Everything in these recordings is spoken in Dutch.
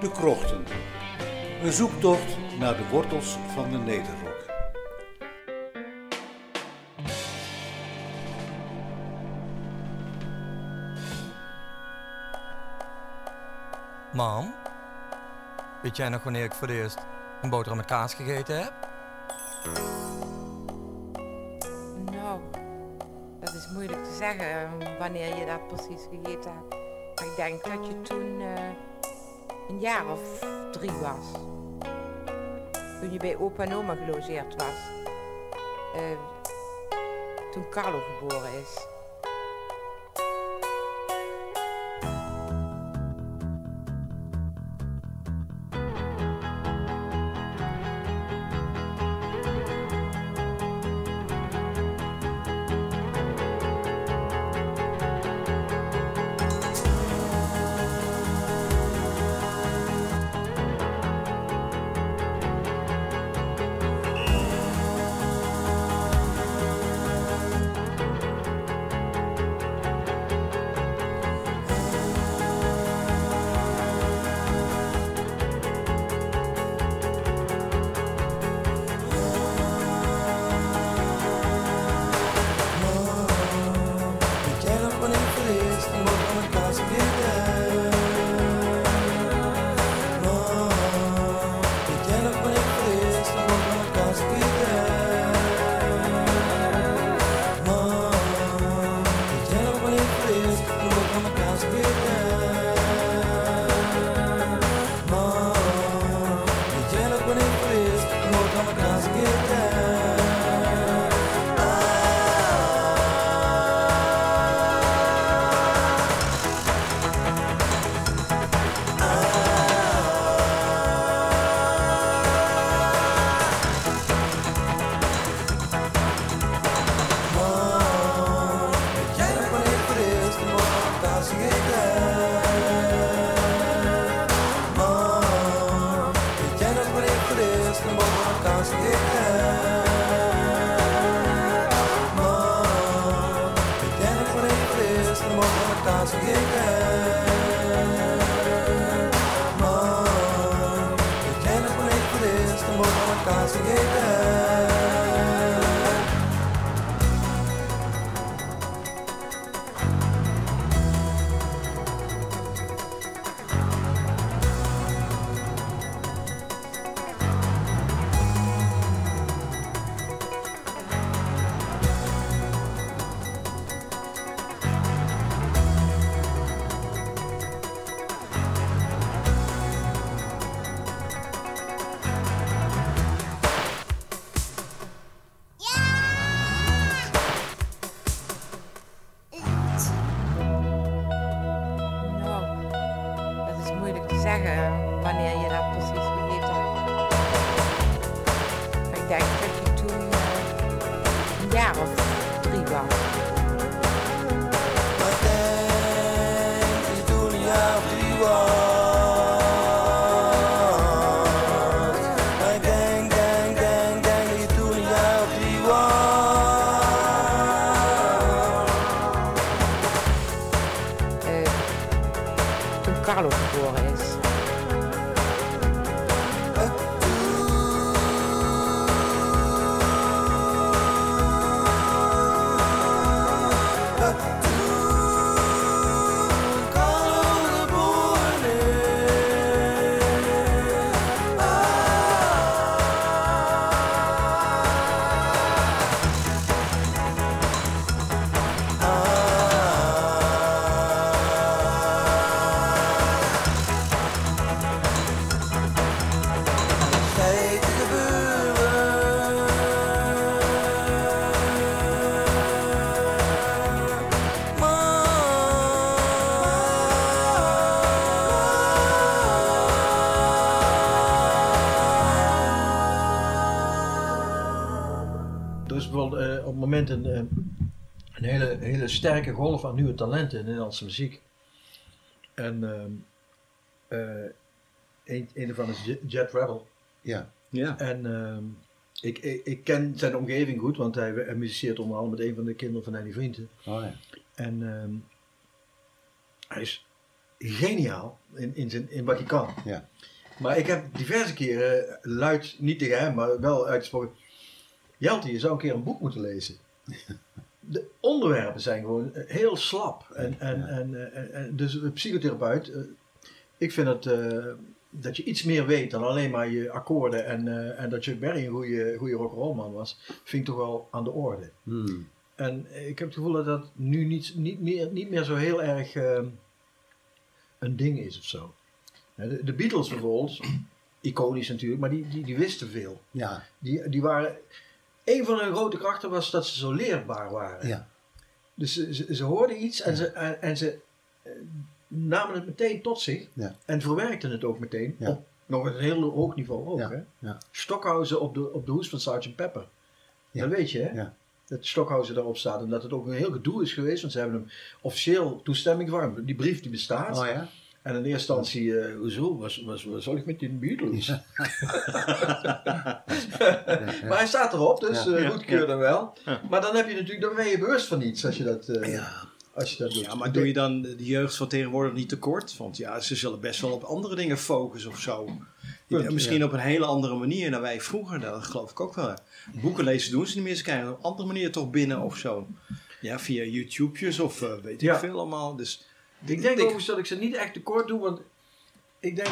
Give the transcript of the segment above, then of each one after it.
De Krochten. Een zoektocht naar de wortels van de Nederrok. Mam, weet jij nog wanneer ik voor het eerst een boterham met kaas gegeten heb? Nou, dat is moeilijk te zeggen eh, wanneer je dat precies gegeten hebt. Maar ik denk dat je toen eh, een jaar of drie was. Toen je bij opa en oma gelogeerd was. Eh, toen Carlo geboren is. Bijvoorbeeld eh, op het moment een, eh, een hele, hele sterke golf aan nieuwe talenten in de Nederlandse muziek. En ehm, eh, een, een daarvan is Jet- Rebel. Ja. Ja. En ehm, ik, ik, ik ken zijn omgeving goed, want hij, hij muziceert onder andere met een van de kinderen van Eddie Vrienden. Oh ja. En ehm, hij is geniaal in, in, zijn, in wat hij kan. Ja. Maar ik heb diverse keren luid, niet tegen hem, maar wel uitgesproken. Jelte, je zou een keer een boek moeten lezen. De onderwerpen zijn gewoon eh, heel slap. En, en, en, eh, en, en dus een psychotherapeut, eh, ik vind het, eh, dat je iets meer weet dan alleen maar je akkoorden en, eh, en dat Chuck Berry een goede, goede rock'n'rollman was, vind ik toch wel aan de orde. Hmm. En ik heb het gevoel dat dat nu niet, niet, meer, niet meer zo heel erg een ding is of zo. De, de Beatles bijvoorbeeld, iconisch natuurlijk, maar die, die, die wisten veel. Ja, Die, die waren, een van hun grote krachten was dat ze zo leerbaar waren. ja. Dus ze, ze, ze hoorden iets en ze, en, en ze eh, namen het meteen tot zich Ja. en verwerkten het ook meteen Ja. op nog een heel hoog niveau ook. Ja, Hè? Stockhausen op de, op de hoes van Sgt. Pepper. Ja. Dat weet je, hè? Ja. Dat Stockhausen daarop staat en dat het ook een heel gedoe is geweest, want ze hebben hem officieel toestemming gevormd. Die brief die bestaat. Oh ja? En in eerste instantie, eh, hoezo, was, was, wat zal ik met die Beatles? maar hij staat erop, dus Ja. eh goedkeur dan wel. Maar dan heb je natuurlijk, dan ben je bewust van iets als je dat, eh, Ja. als je dat doet. Ja, maar doe je dan de jeugd van tegenwoordig niet tekort? Want ja, ze zullen best wel op andere dingen focussen of zo. Punt, Misschien ja. op een hele andere manier dan wij vroeger. Dat geloof ik ook wel. Boeken lezen doen ze niet meer. Ze krijgen op een andere manier toch binnen of zo. Ja, via YouTube's of eh, weet ik Ja. veel allemaal. Dus Ik denk overigens dat ik ze niet echt tekort doe, want ik denk,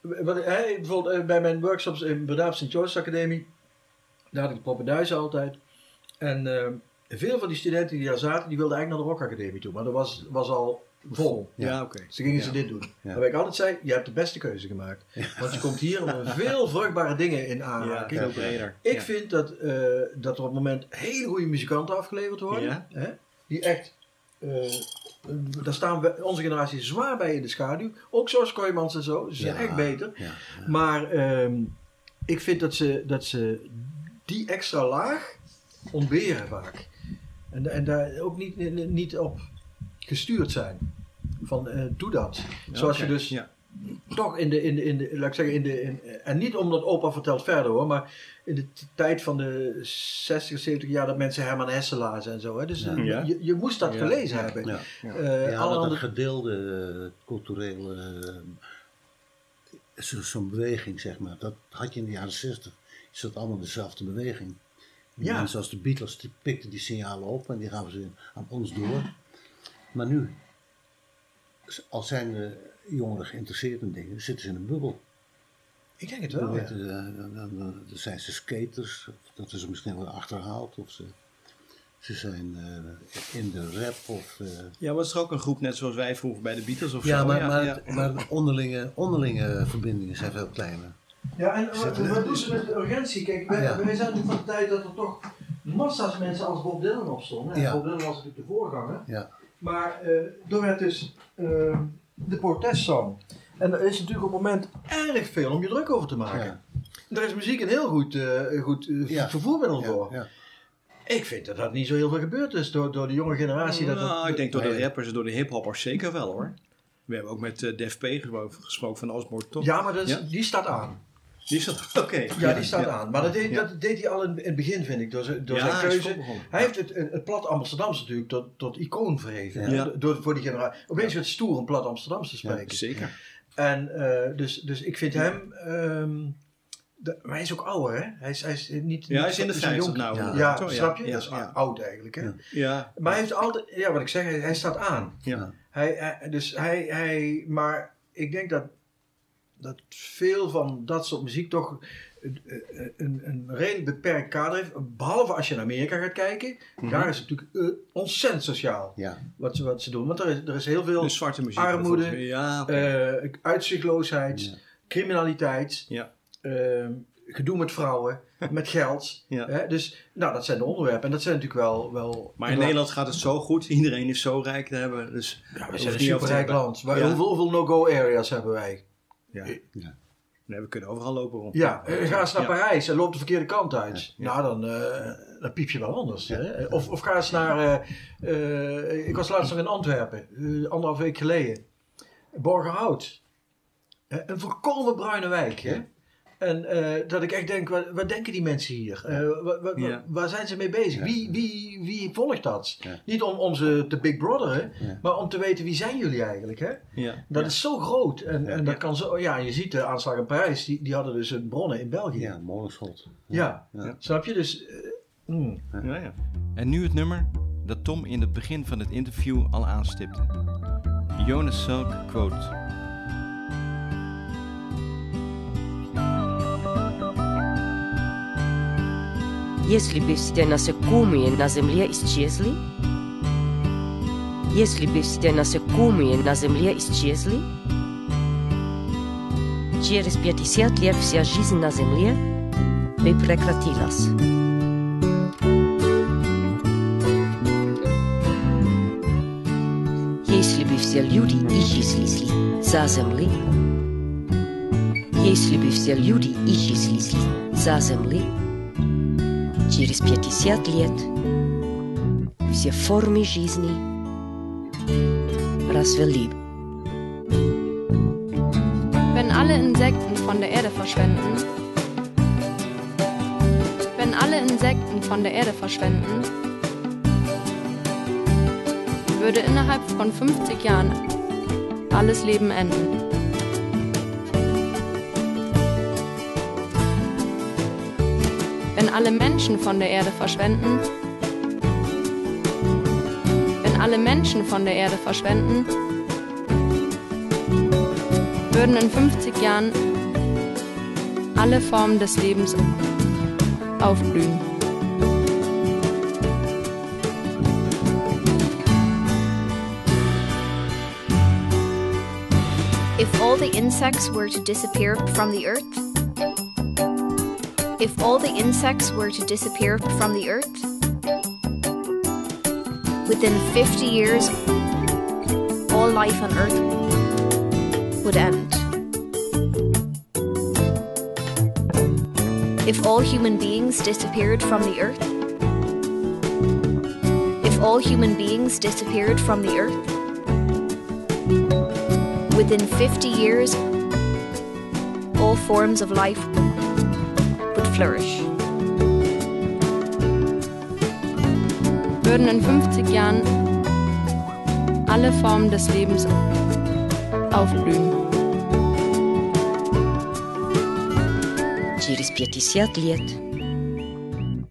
wat, hè, bijvoorbeeld eh, bij mijn workshops in Breda St. George's Academie, daar had ik de poppenduizen altijd. En eh, veel van die studenten die daar zaten, die wilden eigenlijk naar de Rock Academie toe, maar dat was, was al vol. ja, oké. Dus toen gingen Ja. ze dit doen. Ja. Waarbij ik altijd zei, je hebt de beste keuze gemaakt. Want je komt hier met veel vruchtbare dingen in Ja, aanraking. breder. Ik Ja. vind dat, eh, dat er op het moment hele goede muzikanten afgeleverd worden. Ja. Hè? Die echt, eh, daar staan we, onze generatie zwaar bij in de schaduw. Ook zoals Kooijmans en zo. Ze zijn Ja. echt beter. Ja. Maar ehm, ik vind dat ze, dat ze die extra laag ontberen vaak. En, en daar ook niet, niet- op gestuurd zijn. Van eh, doe dat. Zoals je dus. Toch in de, in de, in de laat ik zeggen, in de, in, en niet omdat opa vertelt verder hoor, maar in de tijd van de 60, 70 jaar dat mensen Herman Hesse lazen en zo. Hè? Dus Ja. eh, Ja. Je, je moest dat Ja. gelezen Ja. hebben. Ja. Eh, ja, alle dat andere- een gedeelde eh, culturele eh, zo- zo'n beweging, zeg maar. Dat had je in de jaren 60. Is dat allemaal dezelfde beweging. Ja. Mensen als de Beatles, die pikten die signalen op en die gaven ze aan ons door. Maar nu, als zijn de jongeren geïnteresseerd in dingen, zitten ze in een bubbel. ik denk het Dan, wel. ja. dan, dan- dan zijn ze skaters, of dat is misschien wel achterhaald, of ze, ze zijn eh, in de rap. Of, eh, ja, was er ook een groep net zoals wij vroeger bij de Beatles of ja, zo? maar, maar, ja. het- maar de onderlinge, onderlinge verbindingen zijn veel kleiner. Ja, en wat, Zitten- wat doen ze met de urgentie? Kijk, wij, Ja. wij zijn natuurlijk van de tijd dat er toch massa's mensen als Bob Dylan opstonden. Bob Dylan was natuurlijk de voorganger. Ja. Maar eh er werd dus de protestsong. En er is natuurlijk op het moment erg veel om je druk over te maken. Ja. Daar is muziek een heel goed, eh, goed eh, Ja. vervoermiddel Ja, voor. ja. Ik vind dat dat niet zo heel veel gebeurd is door, door de jonge generatie. Dat nou, dat, ik denk door de rappers en door de hiphoppers zeker wel hoor. We hebben ook met eh, Def P gesproken, gesproken van Osborne toch? ja, maar dat is- Ja? die staat aan. Die dat? Oké. Ja, die staat Ja. aan. Maar dat deed, Ja. dat deed hij al in, in het begin, vind ik, door, zijn- door Ja, zijn keuze. Hij heeft het, het plat Amsterdamse natuurlijk tot, tot icoon verheven. Door, voor die generatie. Opeens werd het stoer om plat Amsterdamse te Ja, spreken. Zeker. En eh, dus, dus ik vind hem. ehm, de- maar hij is ook ouder, hè? Hij is, hij is niet. Ja, hij is in de zo'n 50 jonk- nou. Ja. Ja, snap je? Ja, dat is ja. oud eigenlijk, hè? Ja. Ja. Maar hij heeft altijd. Ja, wat ik zeg, hij, hij staat aan. Ja. Hij, hij- dus hij, hij. Maar ik denk dat. Dat veel van dat soort muziek toch een, een, een redelijk beperkt kader heeft. Behalve als je naar Amerika gaat kijken. Mhm. Daar is het natuurlijk eh, ontzettend sociaal Ja. wat ze, wat ze doen. Want er is, er is heel veel zwarte muziek. Armoede. Ja, eh uitzichtloosheid, Ja. criminaliteit, Ja. ehm, gedoe met vrouwen, met geld. Ja. Hè? Dus nou, dat zijn de onderwerpen. En dat zijn natuurlijk wel... wel Maar in Nederland gaat het zo goed. Iedereen is zo rijk te hebben. Dus Ja, we zijn een superrijk hebben. land. Waar, Ja. hoeveel, hoeveel no-go areas hebben wij? Ja. Ja. Nee, we kunnen overal lopen rond. Ja, eh, ga eens naar Ja. Parijs en loop de verkeerde kant uit. Ja. Nou, dan, eh, dan piep je wel anders. Hè? Of, of ga eens naar... eh, eh, ik was laatst nog in Antwerpen, eh, anderhalf week geleden. Borgerhout. Eh, een volkomen bruine wijk. Hè? En eh, dat ik echt denk, wat, wat denken die mensen hier? Eh, wa- wa- Ja. Waar zijn ze mee bezig? Ja. Wie, wie, wie volgt dat? Ja. Niet om, om ze te big brotheren, Ja. maar om te weten wie zijn jullie eigenlijk. Hè? Ja. Dat is zo groot. En, Ja. en dat kan zo, ja, je ziet de aanslag in Parijs, die, die hadden dus een bronnen in België. Ja, molenschot. Ja. Ja. snap je? Dus, eh, mm. Ja, ja. En nu het nummer dat Tom in het begin van het interview al aanstipte. Jonas Salk quote. Если бы все насекомые на Земле исчезли, если бы все насекомые на Земле исчезли, через 50 лет вся жизнь на Земле бы прекратилась. Если бы все люди исчезли за Земли, если бы все люди исчезли за Земли, Через 50 лет все формы жизни развели. Wenn alle Insekten von der Erde verschwenden, wenn alle Insekten von der Erde verschwenden, würde innerhalb von 50 Jahren alles Leben enden. Alle Menschen von der Erde verschwenden, wenn alle Menschen von der Erde verschwenden, würden in 50 Jahren alle Formen des Lebens aufblühen. If all the insects were to disappear from the earth, if all the insects were to disappear from the earth, within 50 years, all life on earth would end. If all human beings disappeared from the earth, if all human beings disappeared from the earth, within 50 years, all forms of life flourish. Würden in 50 Jahren alle Formen des Lebens aufblühen. Через 50 лет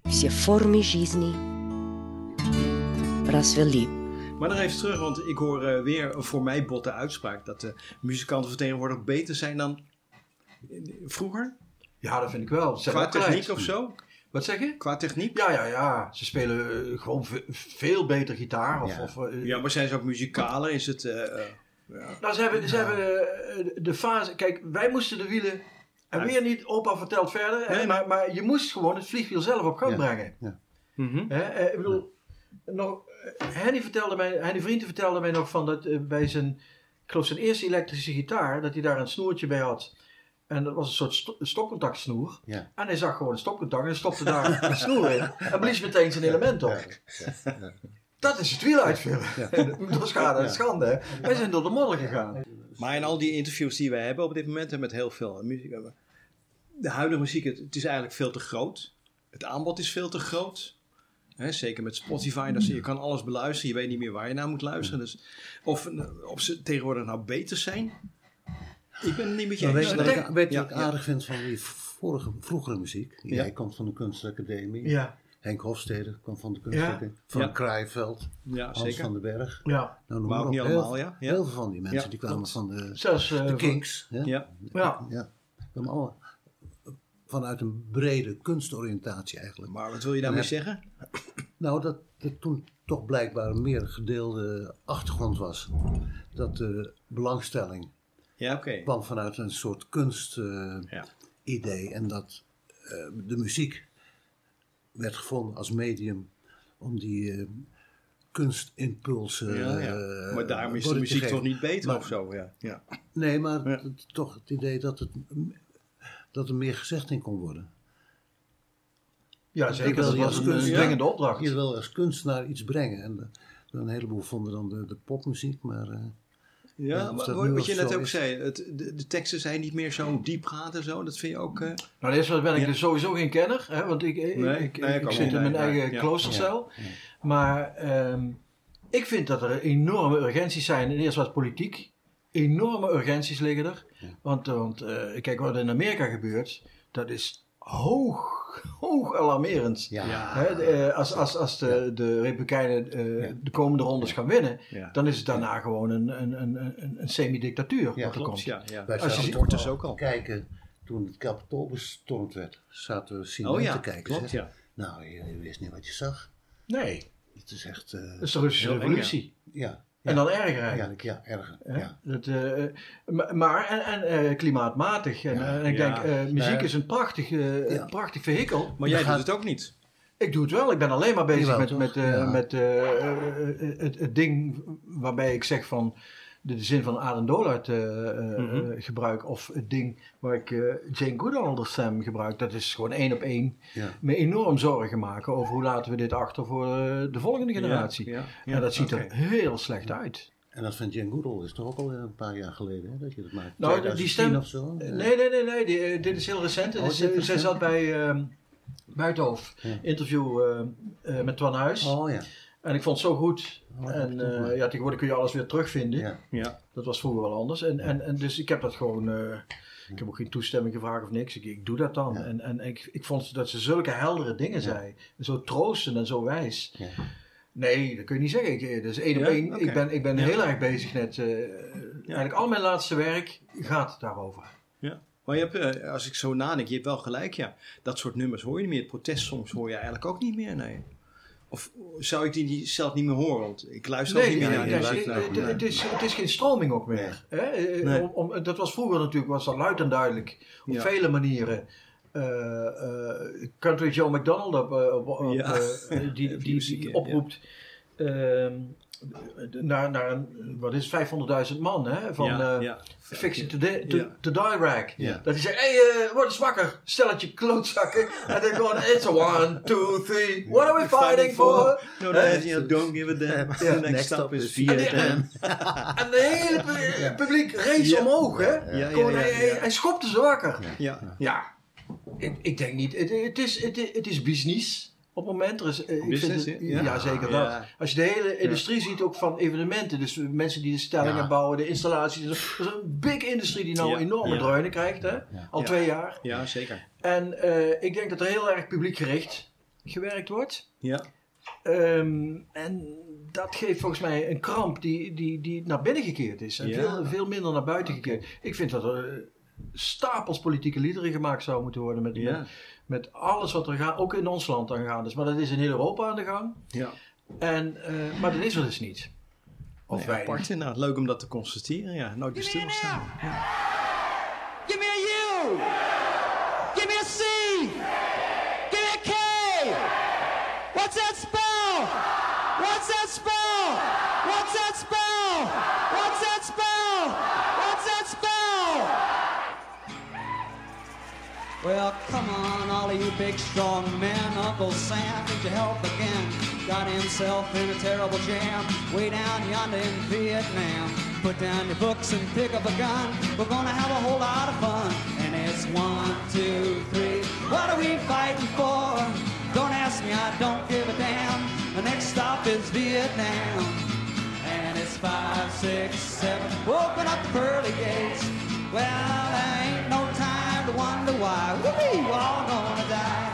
все формы жизни развели. Maar nog even terug, want ik hoor eh, weer een voor mij botte uitspraak dat de muzikanten van tegenwoordig beter zijn dan vroeger. Ja, dat vind ik wel. Ze Qua techniek of zo? Wat zeg je? Qua techniek? Ja, ja, ja. Ze spelen eh, gewoon ve- veel beter gitaar. Of, Ja. of, eh, Ja, maar zijn ze ook muzikaler? Is het... eh, eh, Nou, ze hebben, ze hebben de fase... Kijk, wij moesten de wielen... En Ja. weer niet, opa vertelt verder. hè, Nee, maar, maar je moest gewoon het vliegwiel zelf op gang Ja. brengen. mhm. Hè, eh, ik bedoel, nog, Henny, vertelde mij, Henny Vrienden vertelde mij nog van dat bij zijn, ik geloof zijn eerste elektrische gitaar, dat hij daar een snoertje bij had. En dat was een soort sto stopcontactsnoer. Ja. En hij zag gewoon een stopcontact en stopte daar een snoer in. En blies meteen zijn element op. Dat is het wiel uitvullen. Dat is schade en schande. Hè. Wij zijn door de modder gegaan. Maar in al die interviews die wij hebben op dit moment, en met heel veel muziek, eh, de huidige muziek, het, het is eigenlijk veel te groot. Het aanbod is veel te groot. Hè, zeker met Spotify, dat je kan alles beluisteren, je weet niet meer waar je naar moet luisteren. Dus of, eh, of ze tegenwoordig nou beter zijn, ik ben het niet met je eens. je wat ik, weet je wat ik ja. aardig vind van die vorige, vroegere muziek? Ja. Jij komt van de kunstacademie. Ja, Henk Hofstede kwam van de kunstacademie. Van Ja. Kraaienveld. Ja, Hans zeker. van den Berg. ja. Nou, noem Maar ook niet Heel- allemaal, ja. Ja. Heel veel van die mensen Ja, die kwamen van de, Zelfs eh, de Kings. Hè? Ja. Ja. Allemaal vanuit een brede kunstoriëntatie eigenlijk. Maar wat wil je daarmee zeggen? Nou, dat er toen toch blijkbaar een meer gedeelde achtergrond was. Dat de belangstelling Ja, oké. kwam vanuit een soort kunstidee. Ja. idee en dat eh, de muziek werd gevonden als medium om die eh, kunstimpulsen. Ja, ja. eh, Maar daarom is de muziek toch niet beter Maar- of zo? Ja. Ja. Nee, maar Ja. het- toch het idee dat, het, dat er meer gezegd in kon worden. ja, zeker. Dat je was als een kunst- eh, dringende opdracht. Je wil als kunstenaar iets brengen. En eh, een heleboel vonden dan de, de popmuziek, maar eh, Ja, maar wat je net ook is. zei, het, de, de teksten zijn niet meer zo diepgaand en zo. Dat vind je ook... eh, Nou, eerst ben ik Ja. dus sowieso geen kenner, hè, want ik, ik, Nee, ik, nee, ik ik ook zit in mijn eigen ja. kloostercel. Maar ehm, ik vind dat er enorme urgenties zijn. En eerst wat politiek. Enorme urgenties liggen er. Want, want eh, kijk wat in Amerika gebeurt, dat is hoog, hoog alarmerend. Ja. Hè, de, eh, als, als, als de, de Republikeinen eh, de komende rondes gaan winnen, Ja. dan is het daarna gewoon een, een, een, een, een semi-dictatuur Ja, wat er klopt, komt. ja. ja. Wij Als je dus ook al. kijken toen het kapitool bestormd werd. Zaten we zien Oh ja, te kijken. klopt, ja. Nou, je, je wist niet wat je zag. Nee, Het is echt... eh, dat is de Russische eng, revolutie. ja. En dan erger eigenlijk. Ja, ja, erger. Ja. Dat, eh, ma- maar, en, en eh, klimaatmatig. En, Ja. eh, en ik Ja. denk, eh, muziek Nee. is een prachtig, eh, prachtig vehikel. Maar jij gaat- doet het ook niet. Ik doe het wel. Ik ben alleen maar bezig Jawel, met, toch? met, eh, Ja. met het, het ding waarbij ik zeg van de, zin van Adam Dollard eh, eh, Mhm. eh, gebruik. Of het ding waar ik Jane Goodall stem gebruik. Dat is gewoon één op één. Ja. Me enorm zorgen maken over hoe laten we dit achter voor de volgende generatie. Ja, ja, en dat ziet er heel slecht uit. En dat van Jane Goodall is toch ook al een paar jaar geleden hè, dat je dat maakt? Nou, die 2010 stem- of zo? Nee, nee, nee, nee. die, dit is heel recent. Oh, is, zij zat bij ehm Buitenhof, interview met Twan Huis. Oh ja. En ik vond het zo goed. Oh, en eh, ja, tegenwoordig kun je alles weer terugvinden. Ja. Ja. Dat was vroeger wel anders. En, en, en dus ik heb dat gewoon. eh, ik heb ook geen toestemming gevraagd of niks. Ik, ik doe dat dan. Ja. En, en ik, ik vond dat ze zulke heldere dingen zei. Zo troostend en zo wijs. Ja. Nee, dat kun je niet zeggen. Ik, dus één op één. Ik ben, ik ben Ja. heel erg bezig met. eh, Eigenlijk al mijn laatste werk gaat daarover. Ja. Maar je hebt, als ik zo nadenk, je hebt wel gelijk, ja. Dat soort nummers hoor je niet meer. Het protestsongs hoor je eigenlijk ook niet meer, nee. Of zou ik die zelf niet meer horen? Want ik luister ook niet meer naar die nee, het, is, het is geen stroming ook meer. Hè? Eh, Nee. Om, om- dat was vroeger natuurlijk was dat luid en duidelijk. Op Ja. vele manieren. Eh, eh, Country Joe McDonald op, eh, op, op, Ja. eh, die, die, oproept ehm, naar, naar een, wat is het, 500.000 man hè, van Ja, eh, ja. Fix It to, to, Ja. to Die. Ja. Dat hij zegt, hé, hey, eh, word eens wakker, stelletje klootzakken. en dan gewoon, it's a one, two, three, what are we fighting for? No, don't give a damn. The next stop is Vietnam. en de hele pu- publiek rees Ja. omhoog, hè? Ja, ja, Gewoon, ja, hij, hij, schopte ze wakker. Ja. Ja, ik, ik denk niet. Het, het, is, het, is- het is business op het moment. Er is, eh, ik Business, vind het- ja. ja. zeker Ja. dat. Als je de hele industrie ziet, ook van evenementen, dus mensen die de stellingen bouwen, de installaties. Dat is een big industrie die nou enorme Ja. dreunen krijgt, hè? Al twee jaar. ja, zeker. En eh, ik denk dat er heel erg publiekgericht gewerkt wordt. Ja. Ehm, en dat geeft volgens mij een kramp die, die, die naar binnen gekeerd is. En veel, veel minder naar buiten gekeerd. Ik vind dat er eh, stapels politieke liederen gemaakt zou moeten worden. Met, Ja. met, met alles wat er gaat, ook in ons land aan de gang is. Maar dat is in heel Europa aan de gang. Ja. En, eh, maar dat is er dus niet. Of Nee, wij. apart inderdaad. Leuk om dat te constateren. Ja, nooit meer stilstaan. Ja. Give me a U. Well, come on, all of you big strong men. Uncle Sam needs your help again. Got himself in a terrible jam way down yonder in Vietnam. Put down your books and pick up a gun. We're gonna have a whole lot of fun. And it's one, two, three. What are we fighting for? Don't ask me, I don't give a damn. The next stop is Vietnam. And it's five, six, seven. Open up the pearly gates. Well, there ain't no why. We're all gonna die.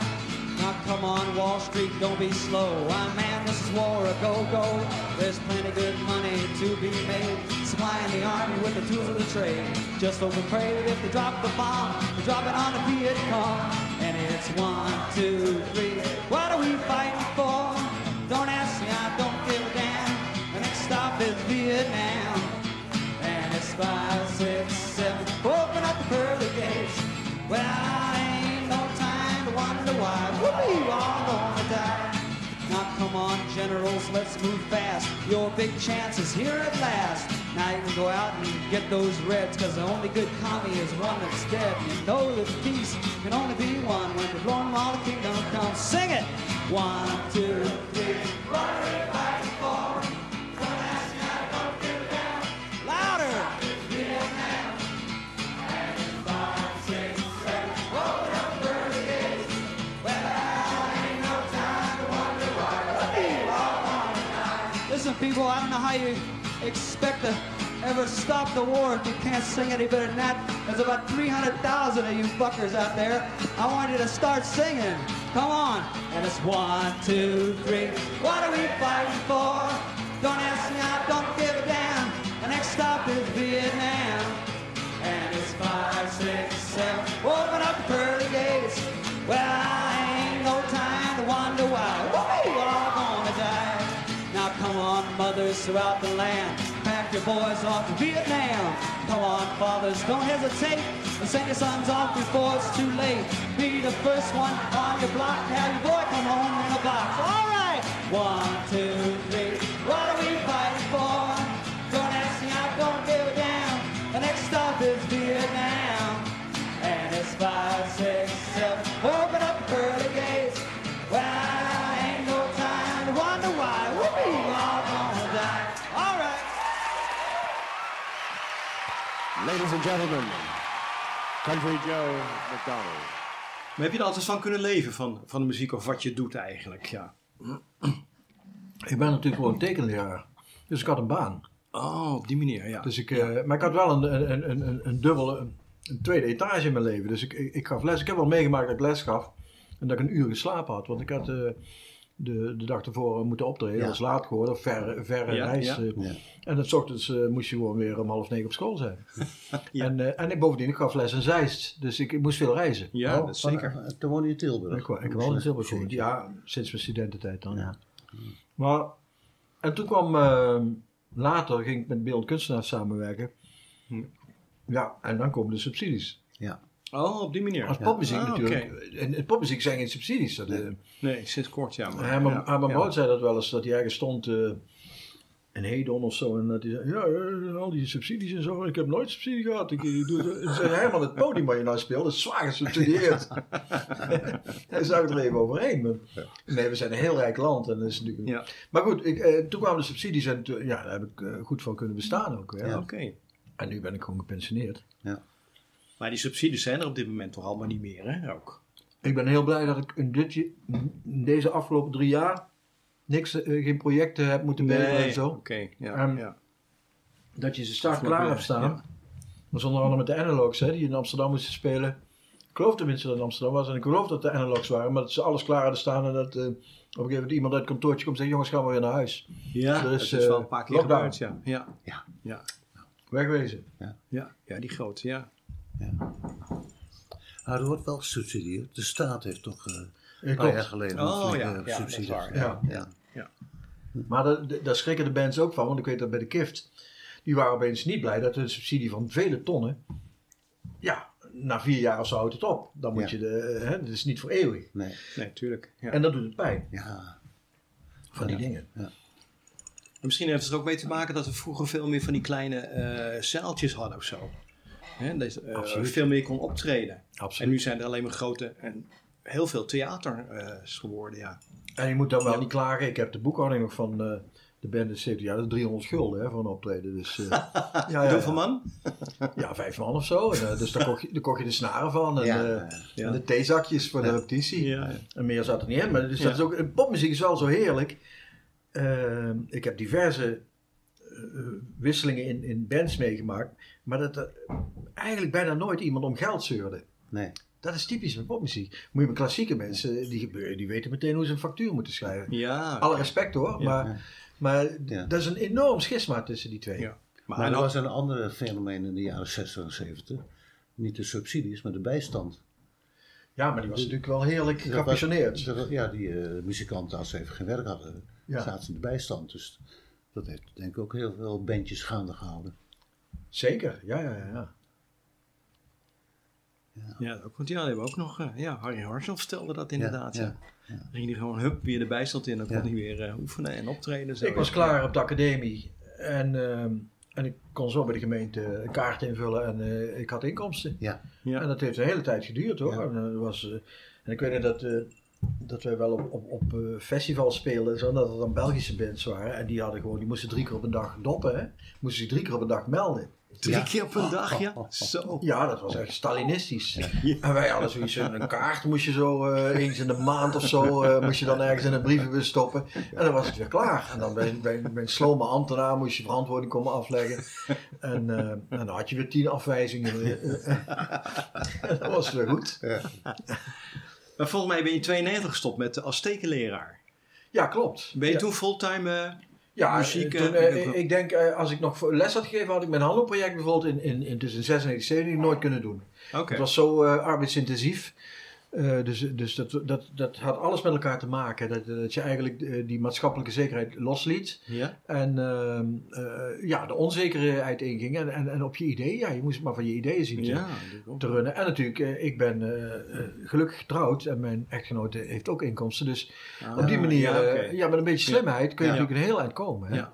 Now come on, Wall Street, don't be slow. I man, this is war a go-go. There's plenty good money to be made. Supplying the army with the tools of the trade. Just hope and pray that if they drop the bomb, they drop it on the Viet Cong. And it's one, two, three. What are we fighting generals, let's move fast. Your big chance is here at last. Now you can go out and get those reds, cause the only good commie is one that's dead. You know that peace can only be one when the blowing all the kingdom comes. Sing it! One, two, three. What are people, I don't know how you expect to ever stop the war if you can't sing any better than that. There's about 300,000 of you fuckers out there. I want you to start singing. Come on. And it's one, two, three. What are we fighting for? Don't ask me, I don't give a damn. The next stop is Vietnam. And it's five, six, seven. Open up pearly gates. Well, mothers throughout the land. Pack your boys off to Vietnam. Come on, fathers, don't hesitate. And send your sons off before it's too late. Be the first one on your block. Have your boy come home in a box. All right. One, two, three. Ladies and gentlemen, Country Joe McDonald. Maar heb je er altijd van kunnen leven van, van de muziek of wat je doet eigenlijk? Ja. Ik ben natuurlijk gewoon tekenleraar. Dus ik had een baan. Oh, op die manier, ja. Dus ik, eh, maar ik had wel een, een, een, een, een dubbele, een, een tweede etage in mijn leven. Dus ik, ik, ik gaf les. Ik heb wel meegemaakt dat ik les gaf. En dat ik een uur geslapen had. Want ik had eh, de, de dag ervoor moeten optreden. Ja. Dat was laat geworden. Verre, verre Ja, reis. ja. eh. Ja. En dan ochtends eh, moest je gewoon weer om half negen op school zijn. Ja. En, eh, en ik bovendien, ik gaf les in Zeist. Dus ik, ik moest veel reizen. Ja, Oh, dat is van- zeker. Toen woonde je in Tilburg. Ik, ik wel in Tilburg. Ja. Ja, sinds mijn studententijd dan. Ja. Maar, en toen kwam, eh, later ging ik met beeldend kunstenaars samenwerken. Hm. Ja, en dan komen de subsidies. Oh, op die manier. Als Ja. popmuziek Ah, natuurlijk. oké. En in popmuziek zijn geen subsidies. Dat, eh, Nee, sinds kort, ja. Maar, Herman, ja, Herman ja. Brood zei dat wel eens, dat hij ergens stond eh, in Hedon of zo. En dat hij zei, ja, eh, al die subsidies en zo. Ik heb nooit subsidie gehad. Ik, ik doe het. Herman, het podium waar je nou speelt, is zwaar gesubsidieerd. hij zag er even overheen. Maar, nee, we zijn een heel rijk land. En dat is natuurlijk, Ja. Maar goed, ik, eh, toen kwamen de subsidies en ja, daar heb ik goed van kunnen bestaan ook. Ja. Oké. En nu ben ik gewoon gepensioneerd. Maar die subsidies zijn er op dit moment toch allemaal niet meer, hè? Ook. Ik ben heel blij dat ik in, dit, in deze afgelopen drie jaar niks, eh, geen projecten heb moeten bedelen en zo. Oké, ja, Ehm, ja. Dat je ze start Afgelopen klaar hebt staan. ja. Dat is onder andere met de analogs hè, die in Amsterdam moesten spelen. Ik geloof tenminste dat het Amsterdam was en ik geloof dat de analogs waren, maar dat ze alles klaar hadden staan en dat eh, op een gegeven moment iemand uit het kantoortje komt en zegt: Jongens, gaan we weer naar huis. Ja, Er dat is, is wel eh, een paar keer gebeurd, ja. Ja, Ja. ja. Wegwezen. Ja, ja, die grote, ja. Maar er wordt wel gesubsidieerd. De staat heeft toch eh, een Eh, paar jaar geleden Oh, een flinke ja, ja, dat is subsidie waar, gegeven. ja. ja. Maar da- da- daar schrikken de bands ook van, want ik weet dat bij de Kift, die waren opeens niet blij dat een subsidie van vele tonnen, ja, na vier jaar of zo houdt het op. Dan moet Ja. je de, eh, hè, het is niet voor eeuwig. Nee. Nee, tuurlijk. Ja. En dat doet het pijn, Ja. van die Ja. dingen. En misschien heeft het er ook mee te maken dat we vroeger veel meer van die kleine eh zaaltjes hadden of zo. Hè, je, eh, veel meer kon optreden. Absoluut. En nu zijn er alleen maar grote en heel veel theater eh, geworden, ja. En je moet dan wel niet klagen. Ik heb de boekhouding nog van eh, de band. Ja, dat is 300 gulden hè, voor een optreden. Dus, ja, ja, Hoeveel ja. man? Ja, vijf man of zo. En, dus daar kocht, je, daar kocht je de snaren van. En, ja. en de theezakjes voor de repetitie. Ja, ja. En meer zat er niet in. Maar dus dat is ook, popmuziek is wel zo heerlijk. Eh, ik heb diverse wisselingen in, in bands meegemaakt. Maar dat er eigenlijk bijna nooit iemand om geld zeurde. Nee. Dat is typisch van popmuziek. Moet je met klassieke mensen, die, gebeuren, die weten meteen hoe ze een factuur moeten schrijven. Ja, Alle respect hoor, Ja. maar, maar Ja. dat is een enorm schisma tussen die twee. Ja. maar, Maar en er ook- was een ander fenomeen in de jaren 60 en 70. Niet de subsidies, maar de bijstand. Ja, maar die was natuurlijk wel heerlijk was- Ja, die eh, muzikanten, als ze even geen werk hadden, Ja. zaten ze in de bijstand. Dus dat heeft denk ik ook heel veel bandjes gaande gehouden. Zeker, ja, ja, ja, ja. ja, ook, want ja, die hebben ook nog, eh, ja, Harry Harsel vertelde dat inderdaad, ja. ja, Dan ging hij gewoon, hup, weer de bijstand in. Dan kon Ja. hij weer eh, oefenen en optreden. Zo. Ik was klaar op de academie en, ehm, en ik kon zo bij de gemeente een kaart invullen en eh, ik had inkomsten. Ja. Ja. En dat heeft een hele tijd geduurd hoor. Ja. En, was, eh, en ik weet dat eh, dat wij wel op, op, op eh, festivals speelden en zo, dat er dan Belgische bands waren. En die hadden gewoon, die moesten drie keer op een dag doppen, hè. Moesten zich drie keer op een dag melden. Drie keer op een dag, ja? Zo. Ja, dat was echt Stalinistisch. En wij hadden zoiets, een kaart moest je zo eh, eens in de maand of zo, eh, moest je dan ergens in een brievenbus stoppen. En dan was het weer klaar. En dan bij, bij, bij een slome ambtenaar moest je verantwoording komen afleggen. En, eh, en dan had je weer tien afwijzingen. en dat was weer goed. Maar volgens mij ben je in 92 gestopt met als tekenleraar. Ja, klopt. Ben je Ja. toen fulltime eh, Ja, muziek? eh, toen, eh, eh, ik denk als ik nog les had gegeven, had ik mijn Hanlo-project bijvoorbeeld in, in, in tussen 96 en 97 nooit kunnen doen. Oké. Het was zo arbeidsintensief. Eh, dus dus dat, dat, dat had alles met elkaar te maken. Dat, dat je eigenlijk eh, die maatschappelijke zekerheid losliet. Ja. En ehm, eh, ja, de onzekerheid inging. En, en, en op je ideeën, ja, je moest maar van je ideeën zien te, Ja, ook. te runnen. En natuurlijk, ik ben gelukkig getrouwd en mijn echtgenote heeft ook inkomsten. Dus Ah, op die manier, ja, ja, met een beetje slimheid kun je natuurlijk een heel eind komen. Hè? Ja.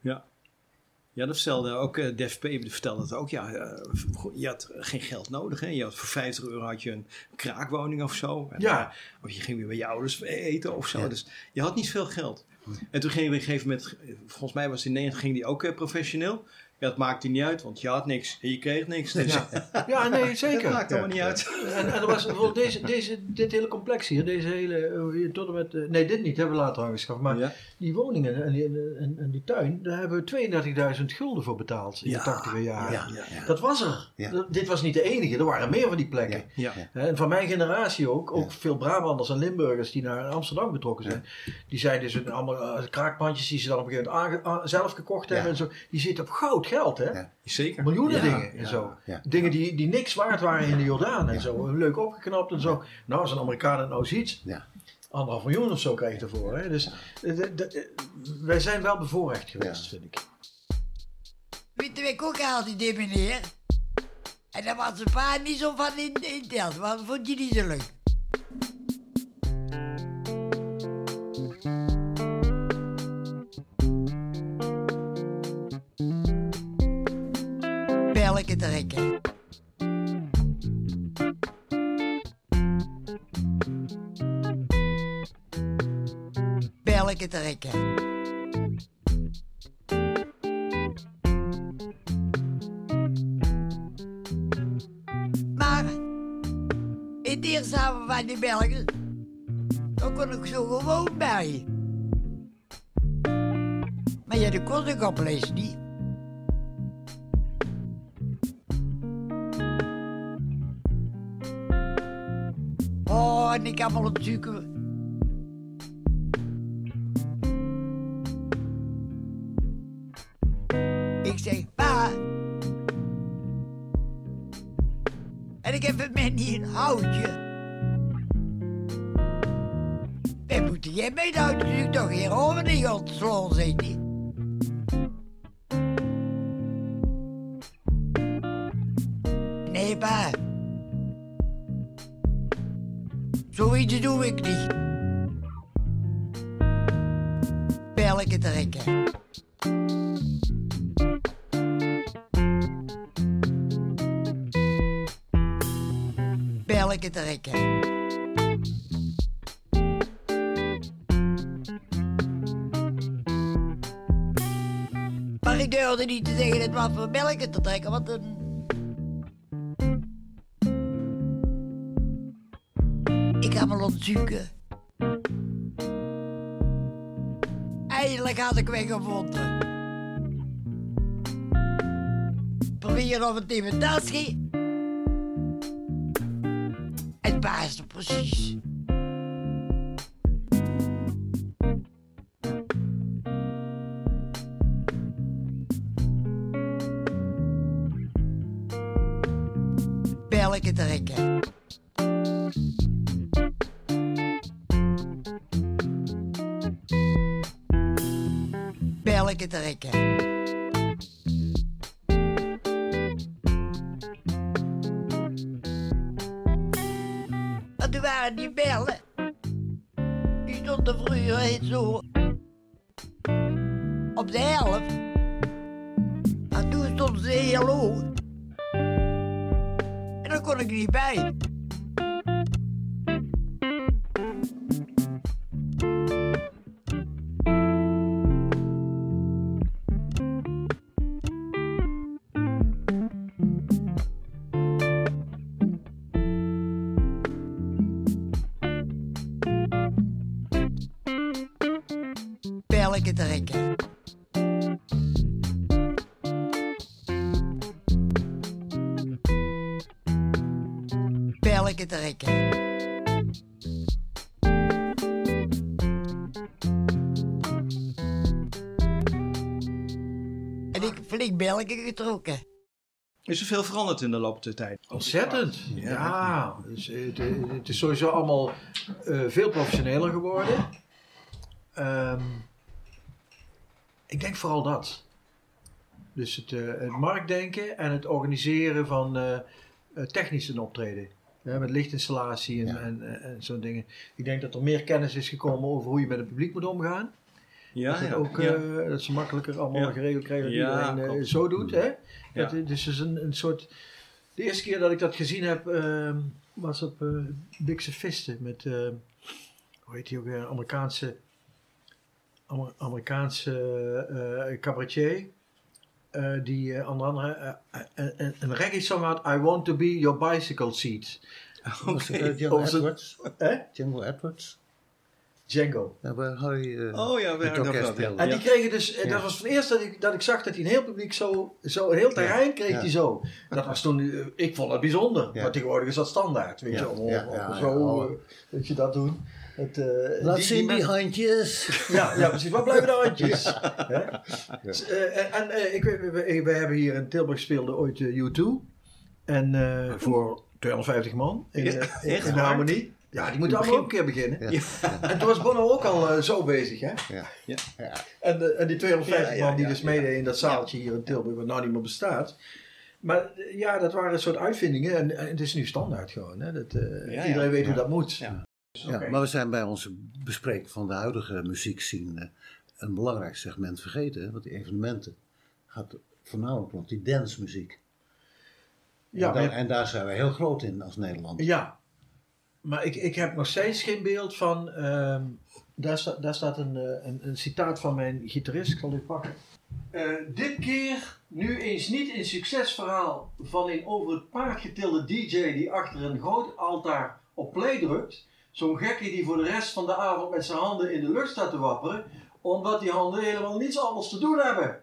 Ja. Ja, dat vertelde ook eh Def P. vertelde het ook. Ja, eh, je had geen geld nodig. Hè? Je had voor 50 euro had je een kraakwoning of zo. En, Ja. eh, of je ging weer bij je ouders eten of zo. Dus je had niet veel geld. En toen ging je op een gegeven moment, volgens mij was het in 90, ging die ook eh, professioneel. Ja, dat maakte niet uit, want je had niks en je kreeg niks. Dus Ja. Ja, nee, zeker. Dat maakt allemaal Ja. niet uit. En, en er was bijvoorbeeld deze, deze, dit hele complex hier, deze hele, eh, hier tot en met, eh, nee dit niet, hebben we later aangeschaft, maar die woningen en die, en, en die tuin, daar hebben we 32.000 gulden voor betaald in Ja. de 80 jaren. Ja, ja, ja. Dat was er. Dit was niet de enige, er waren meer van die plekken. En van mijn generatie ook, ook veel Brabanders en Limburgers die naar Amsterdam betrokken zijn. Die zijn dus een- allemaal eh, kraakpandjes die ze dan op een gegeven moment zelf gekocht hebben en zo. Die zitten op goud geld, hè? Zeker. Miljoenen Ja, dingen en ja, zo. ja. Dingen die, die niks waard waren in de Jordaan en zo. Leuk opgeknapt en zo. Nou, als een Amerikaan het nou ziet, Ja. anderhalf miljoen of zo krijg je ervoor. Hè? Dus eh, de- de- eh, wij zijn wel bevoorrecht geweest, vind ik. Weet je, ik ook altijd die meneer. En daar was zijn pa niet zo van in, in telt, dat vond je niet zo leuk. Maar in het eerste haven van die Belgen, dan kon ik zo gewoon bij. Maar ja, dat kon ik oplezen niet. Oh, en ik heb al het zoeken. Een houtje. En moet jij mee nou natuurlijk toch hier over die ontslaan zijn niet. Nee, pa. Zoiets doe ik niet. Belletje trekken. Niet te zeggen het was voor belletje te trekken, want dan... Ik ga me ontzoeken. Eindelijk had ik weg gevonden. Probeer of het in mijn tas ging. Het paaste precies. En toen waren die bellen. Die stonden vroeger heet zo op de helft. En toen stonden ze heel hoog. En daar kon ik niet bij. Getrokken. Is er veel veranderd in de loop der tijd? Ontzettend. Ja, dus het, het is sowieso allemaal eh, veel professioneler geworden. Ehm, ik denk vooral dat. Dus het, eh, het marktdenken en het organiseren van eh, eh, technische optreden. Ja, met lichtinstallatie en, en, en, en zo'n dingen. Ik denk dat er meer kennis is gekomen over hoe je met het publiek moet omgaan. Ja, dat, het ja, ook, ja. eh, dat ze makkelijker allemaal Ja. geregeld krijgen dat Ja, iedereen eh, zo doet. Hè? Ja. Dat, dus het is een, een soort... De eerste keer dat ik dat gezien heb, ehm, was op eh Big Sophisti met, eh, hoe heet die ook weer, Amerikaanse, Amer- Amerikaanse eh, cabaretier. eh, die eh, onder andere eh, eh, een, een reggae song had, I Want To Be Your Bicycle Seat. Eh, Of ze- Edwards? Edwards? Django. Ja, waar Harry eh, Oh ja, hebben orkest dat, ja. En die kregen dus, eh, Ja. dat was voor het eerst dat ik, dat ik zag dat hij een heel publiek zo, zo een heel terrein kreeg Ja. hij zo. Dat was toen, eh, ik vond het bijzonder, Ja. maar tegenwoordig is dat standaard, weet Ja, je ja, ja, ja. zo, Oh. dat je dat doen. Het, eh, Laat die- zien die handjes. Ja, ja, precies. Waar blijven de handjes? Dus, eh, en eh, ik, weet- we, we- hebben hier in Tilburg speelde ooit eh, U2. En eh, voor 250 man in, Ja, in, echt in de waar? harmonie. Ja, die moeten allemaal ook een keer beginnen. Ja. En toen was Bono ook al eh, zo bezig, hè? Ja. Ja. Ja. En, de- en die 250 Ja, ja, man die ja, dus ja. meededen in dat zaaltje hier in Tilburg, wat nou niet meer bestaat. Maar eh, ja, dat waren een soort uitvindingen en, en het is nu standaard gewoon. Hè? Dat, eh, Ja, iedereen ja. weet hoe dat moet. Ja. Ja, maar we zijn bij onze bespreking van de huidige muziekscene een belangrijk segment vergeten. hè, Want die evenementen gaat voornamelijk rond die dancemuziek. Ja, en, daar, maar- en daar zijn wij heel groot in als Nederland. Ja, maar ik, ik heb nog steeds geen beeld van. ehm, daar, daar staat een, eh, een, een citaat van mijn gitarist, ik zal dit pakken. Eh, dit keer nu eens niet een succesverhaal van een over het paard getilde DJ die achter een groot altaar op play drukt. Zo'n gekkie die voor de rest van de avond met zijn handen in de lucht staat te wapperen, omdat die handen helemaal niets anders te doen hebben.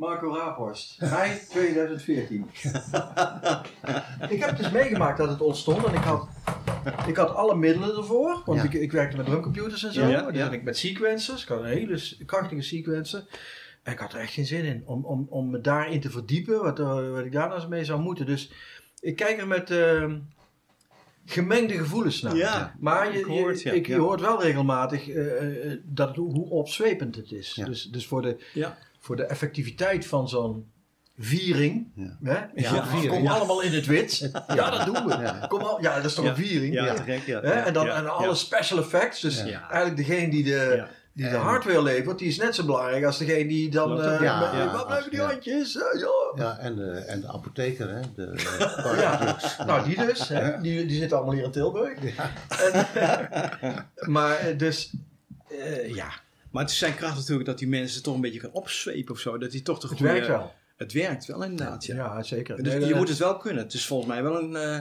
Marco Raaphorst, mei 2014. ik heb dus meegemaakt dat het ontstond en ik had, ik had alle middelen ervoor. Want Ja. ik, ik werkte met drumcomputers en zo. Ja, dus en ik met sequencers. Ik had een hele krachtige sequencer. En ik had er echt geen zin in om, om, om me daarin te verdiepen. Wat, er- wat ik daar nou eens mee zou moeten. Dus ik kijk er met ehm, gemengde gevoelens naar. Ja, maar je, ik hoor het, je, ja. ik, je hoort wel regelmatig eh, eh, dat hoe opzwepend het is. Dus, dus voor de, Ja. Voor de effectiviteit van zo'n viering. Ja. Hè? Ja, Kom allemaal in het wit. Ja, dat doen we. Ja. Kom al, ja, dat is toch Ja. een viering? Ja, te gek, ja. Hè? Ja, en dan ja, en alle ja. special effects. Dus Ja. eigenlijk degene die de, Ja. die de En- hardware levert, die is net zo belangrijk als degene die dan... Eh ja. waar blijven die Ja. handjes? Eh, ja. En de, en de apotheker, hè? De, de Ja, nou die dus. Hè? Die, die zitten allemaal hier in Tilburg. En, maar eh, dus, eh, ja, Maar het is zijn kracht natuurlijk dat die mensen toch een beetje kan opzwepen of zo. Dat hij toch de het goede... werkt wel. Het werkt wel inderdaad, ja. Ja, zeker. Dus Nee, je nee, moet het wel kunnen. Het is volgens mij wel een... eh,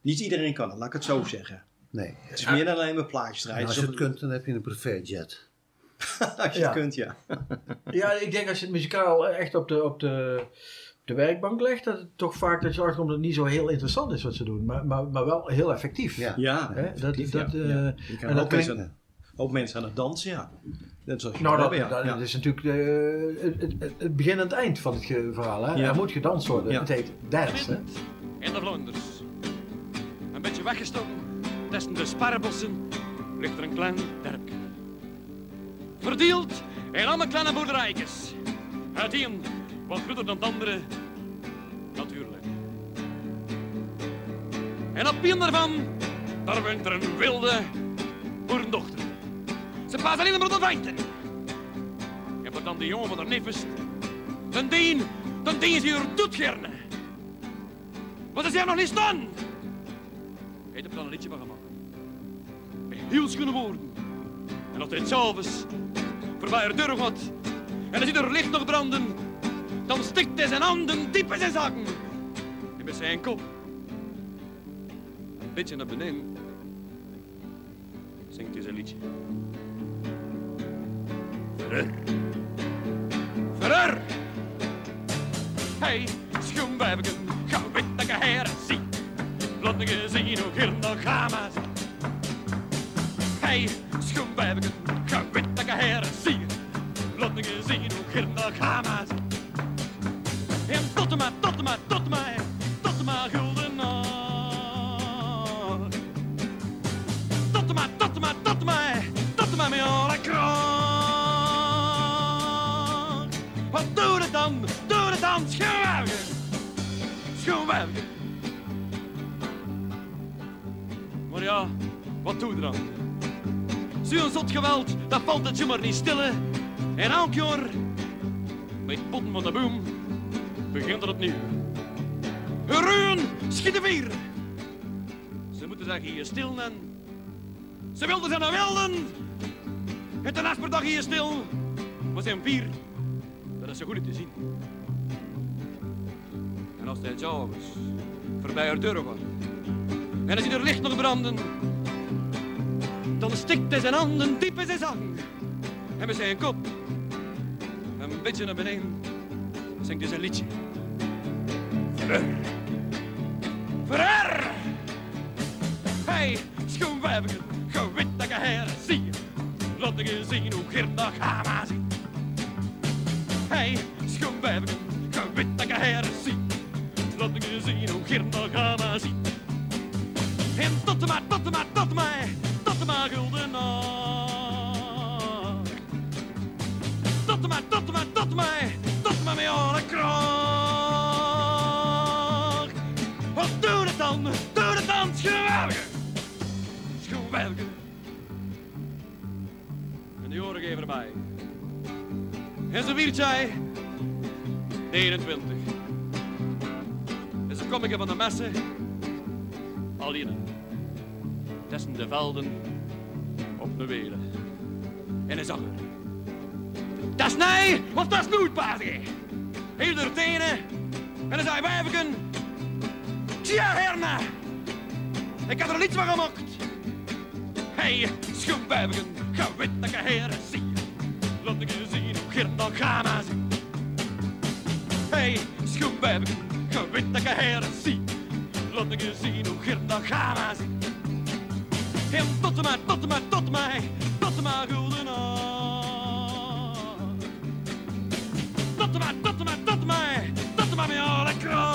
niet iedereen kan het, laat ik het zo zeggen. nee. Het is meer dan alleen maar plaatjes draaien. als Het je het kunt, dan heb je een privéjet. als je Ja. het kunt, ja. Ja, ik denk als je het muzikaal echt op de, op de, op de werkbank legt, dat het toch vaak dat je achterkomt dat het niet zo heel interessant is wat ze doen. Maar, maar, maar wel heel effectief. Ja. Ja, Hè, dat, effectief, dat, ja. eh, Ja. Je kan en dat hoop, mensen, hoop mensen aan het dansen, ja. Net zoals je Nou, dat, hebt, ja. dat, ja. dat is natuurlijk eh, het, het, het begin en het eind van het verhaal. Hè? Ja. Er moet gedanst worden. Ja. Het heet dance. Hè? in de Vlonders. Een beetje weggestoken tussen de sparrenbossen ligt er een klein dorpje. Verdeeld in allemaal kleine boerderijtjes. Het een wat groter dan het andere, natuurlijk. En op een daarvan, daar woont er een wilde boerendochter. Ze paast alleen maar de vijften. En voor dan die jongen van neef is, dan dien, dan dien ze hier doet gerne. Wat is hier nog niet staan? Hij heeft er dan een liedje van gemaakt. Met heel schone woorden. En als hij het s'avonds voorbij haar deur gaat en hij ziet er licht nog branden, dan stikt hij zijn handen diep in zijn zakken. En met zijn kop een beetje naar beneden zingt hij zijn liedje. Verder. Verder. Hey, schoenbijbeken, ga wit dat je heren gezien hoe hier nog gaan maar Hey, schoenbijbeken, ga wit dat ik heren. Laat me gezien hoe hier nog gaan maar En tot maar, tot tot schoenbijbeken, schoenbijbeken. Maar ja, wat doe je dan? Zo'n zot geweld, dat valt het zomaar niet stille. En elk het potten van de boom, begint er opnieuw. Ruwen, schieten vier. Ze moeten zich hier stil ze wilden zijn wilden. Het per dag hier stil, we zijn vier. Dat is zo goed te zien. Als hij s'avonds voorbij haar deur en als hij er licht nog branden, dan stikt hij zijn handen diep in zijn zak. En met zijn kop een beetje naar beneden zingt hij zijn liedje. Verder. Verder. Hey, schoenwijven, gewit dat je heren zie. Laat ik je zien hoe Gerda Gama ziet. Hey, schoenwijven, gewit dat je heren zie. Ik je zien hoe Gerda Gama ziet. En tot maar, tot maar, tot maar, tot maar gulden nacht. Tot maar, tot maar, tot maar, tot maar met alle kracht. Wat doe het dan, doe het dan, schwelgen. Schwelgen. En die oren geven erbij. En zo wiert jij 21. Kom ik van de messen alleen. Tussen de velden op de welen. En hij zag. Dat is nee, of dat is noodpazig. Heel door tenen. En dan zei wijfken. Tja, herna. Ik heb er niets van gemaakt. Hey, schoenwijfken. Ga dat je heren zie. Laat ik je zien hoe nog gaan maar. Hey, schoenwijfken. Ga wit dat je heren zie. Laat ik je zien hoe gaan maar zien. En tot maar, tot maar, tot maar, tot maar gulden nacht. Tot maar, tot maar, tot maar, tot maar met alle kracht.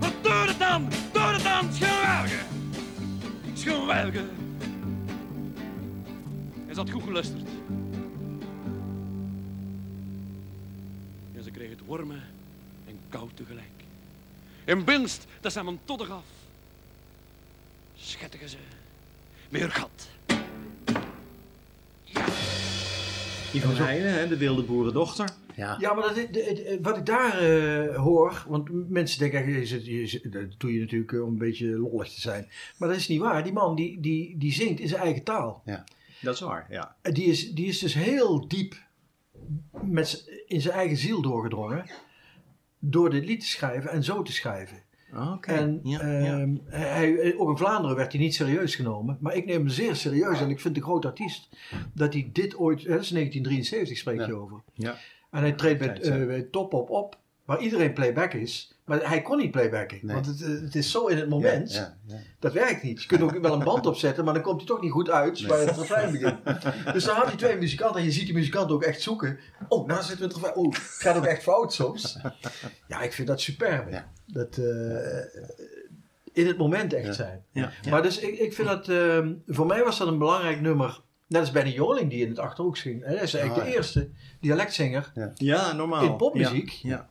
Wat doe het dan, doe het dan, schoonwelgen. Schoonwelgen. En ze had goed geluisterd. En ze kreeg het warme en koud tegelijk. En binst, dat hem een toddig af. Schettigen ze. Meer gat. Ivan Heijnen, hè, de wilde boerendochter. Ja. Ja, maar dat, is- de- de- wat ik daar eh, hoor, want mensen denken, dat doe je natuurlijk eh, om een beetje lollig te zijn. Maar dat is niet waar. Die man die, die, die zingt in zijn eigen taal. Ja. Dat is waar, ja. En Die is, die is dus heel diep met, in zijn eigen ziel doorgedrongen. Door dit lied te schrijven en zo te schrijven. Oké. En ja, ehm, Hij, ook in Vlaanderen werd hij niet serieus genomen. Maar ik neem hem zeer serieus. En ik vind een groot artiest. Dat hij dit ooit... Dat is 1973 spreek je over. ja. En hij treedt bij, ja. eh, bij Top Op op. Waar iedereen playback is. Maar hij kon niet playbacken. Nee. Want het, eh, het is zo in het moment. Ja, ja, ja. Dat werkt niet. Je kunt ook wel een band opzetten. Maar dan komt hij toch niet goed uit. Bij het refrein begint. Dus dan had hij twee muzikanten. En je ziet die muzikanten ook echt zoeken. Oh, nou zitten we het refrein. Oh, het gaat ook echt fout soms. Ja, ik vind dat superb. Ja. Dat... eh, in het moment echt Ja. zijn. Ja. Maar dus ik, ik vind dat, ehm, voor mij was dat een belangrijk nummer. Net als Benny Joling die in het achterhoek ging. Hij is eigenlijk Ah, de ja. eerste dialectzanger. Ja, normaal. In popmuziek? Ja.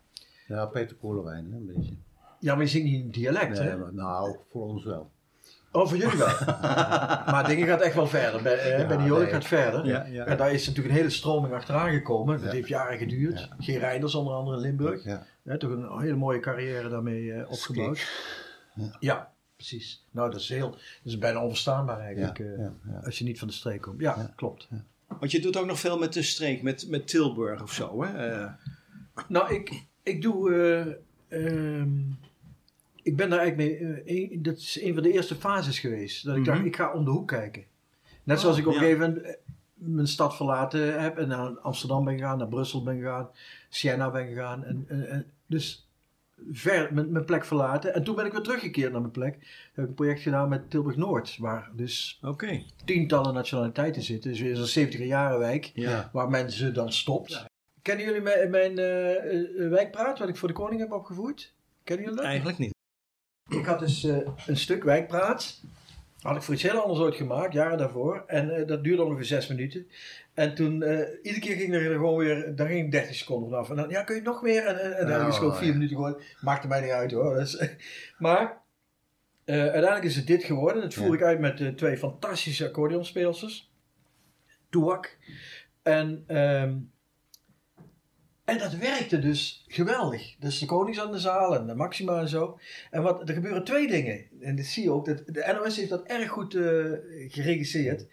Ja, Peter Koelewijn, hè, een beetje. Ja, maar je zingt niet in dialect, Nee, hè? maar, nou, voor ons wel. Oh, voor jullie wel. maar dingen gaat echt wel verder. Bij, eh, Ja, Joling nee. gaat verder. Ja, ja. En daar is natuurlijk een hele stroming achteraan gekomen. Dat heeft jaren geduurd. Geen Reinders onder andere in Limburg. Ja. Hè, toch een hele mooie carrière daarmee eh, opgebouwd. Ja. precies. Nou, dat is, heel, dat is bijna onverstaanbaar eigenlijk. Ja, eh, ja, ja. Als je niet van de streek komt. Ja, klopt. Want je doet ook nog veel met de streek, met, met Tilburg of zo, hè? Eh, Nou, ik, ik doe. eh, ehm, ik ben daar eigenlijk mee. eh, een- dat is een van de eerste fases geweest. Dat ik dacht, Mhm. ik ga om de hoek kijken. Net Oh, zoals ik op een gegeven moment eh, mijn stad verlaten heb en naar Amsterdam ben gegaan, naar Brussel ben gegaan, Siena ben gegaan. En, en, en- dus ver, mijn, mijn plek verlaten. En toen ben ik weer teruggekeerd naar mijn plek. Toen heb ik een project gedaan met Tilburg Noord. Waar dus tientallen nationaliteiten zitten. Dus weer zo'n 70 jaren wijk. Ja. Waar mensen dan stopt. Kennen jullie mijn, mijn eh, eh, wijkpraat wat ik voor de koning heb opgevoerd? Kennen jullie dat? Eigenlijk niet. Ik had dus eh, een stuk wijkpraat. Had ik voor iets heel anders ooit gemaakt, jaren daarvoor. En eh, dat duurde ongeveer zes minuten. En toen, eh, iedere keer ging er gewoon weer, daar ging 30 seconden vanaf. En dan, ja, kun je nog meer? En, en, en dan heb ik gewoon vier ja. minuten geworden. Maakte mij niet uit hoor. Dus, maar eh, uiteindelijk is het dit geworden. Dat voer Ja. ik uit met eh, twee fantastische accordeonspeelsters. Toeak. En, ehm, en dat werkte dus geweldig. Dus de Konings aan de zaal en de Maxima en zo. En wat, er gebeuren twee dingen. En dat zie je ook. Dat, de NOS heeft dat erg goed eh, geregisseerd.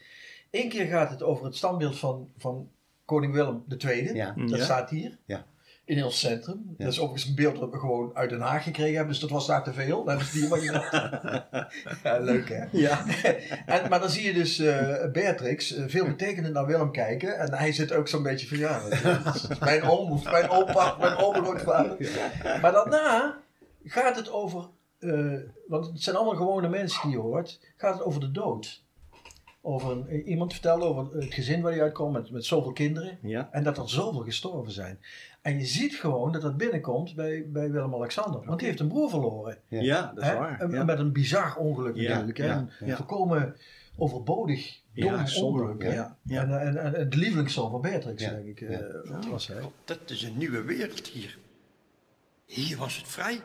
Eén keer gaat het over het standbeeld van, van koning Willem II. Ja. Dat Ja. staat hier. Ja. In heel centrum. Dat is overigens een beeld dat we gewoon uit Den Haag gekregen hebben. Dus dat was daar te veel. Dat is die ja, leuk hè? Ja. en, maar dan zie je dus eh, Beatrix eh, veel betekenend naar Willem kijken. En hij zit ook zo'n beetje van ja, mijn oom mijn opa, mijn overgrootvader. Maar daarna gaat het over, eh, want het zijn allemaal gewone mensen die je hoort, gaat het over de dood. Over een, eh, iemand vertelde over het gezin waar hij uitkomt met, met zoveel kinderen. Ja. En dat er zoveel gestorven zijn. En je ziet gewoon dat dat binnenkomt bij, bij Willem-Alexander. Want die heeft een broer verloren. Ja. Ja, dat is Hè? waar, En- ja. Met een bizar ongeluk Ja, natuurlijk. Hè? ja, Een ja. volkomen overbodig, Ja, ongeluk. ja, ja. En, en, de lievelingszoon van Beatrix, Ja, denk ik. eh, dat was hij. Dat is een nieuwe wereld hier. Hier was het vrij.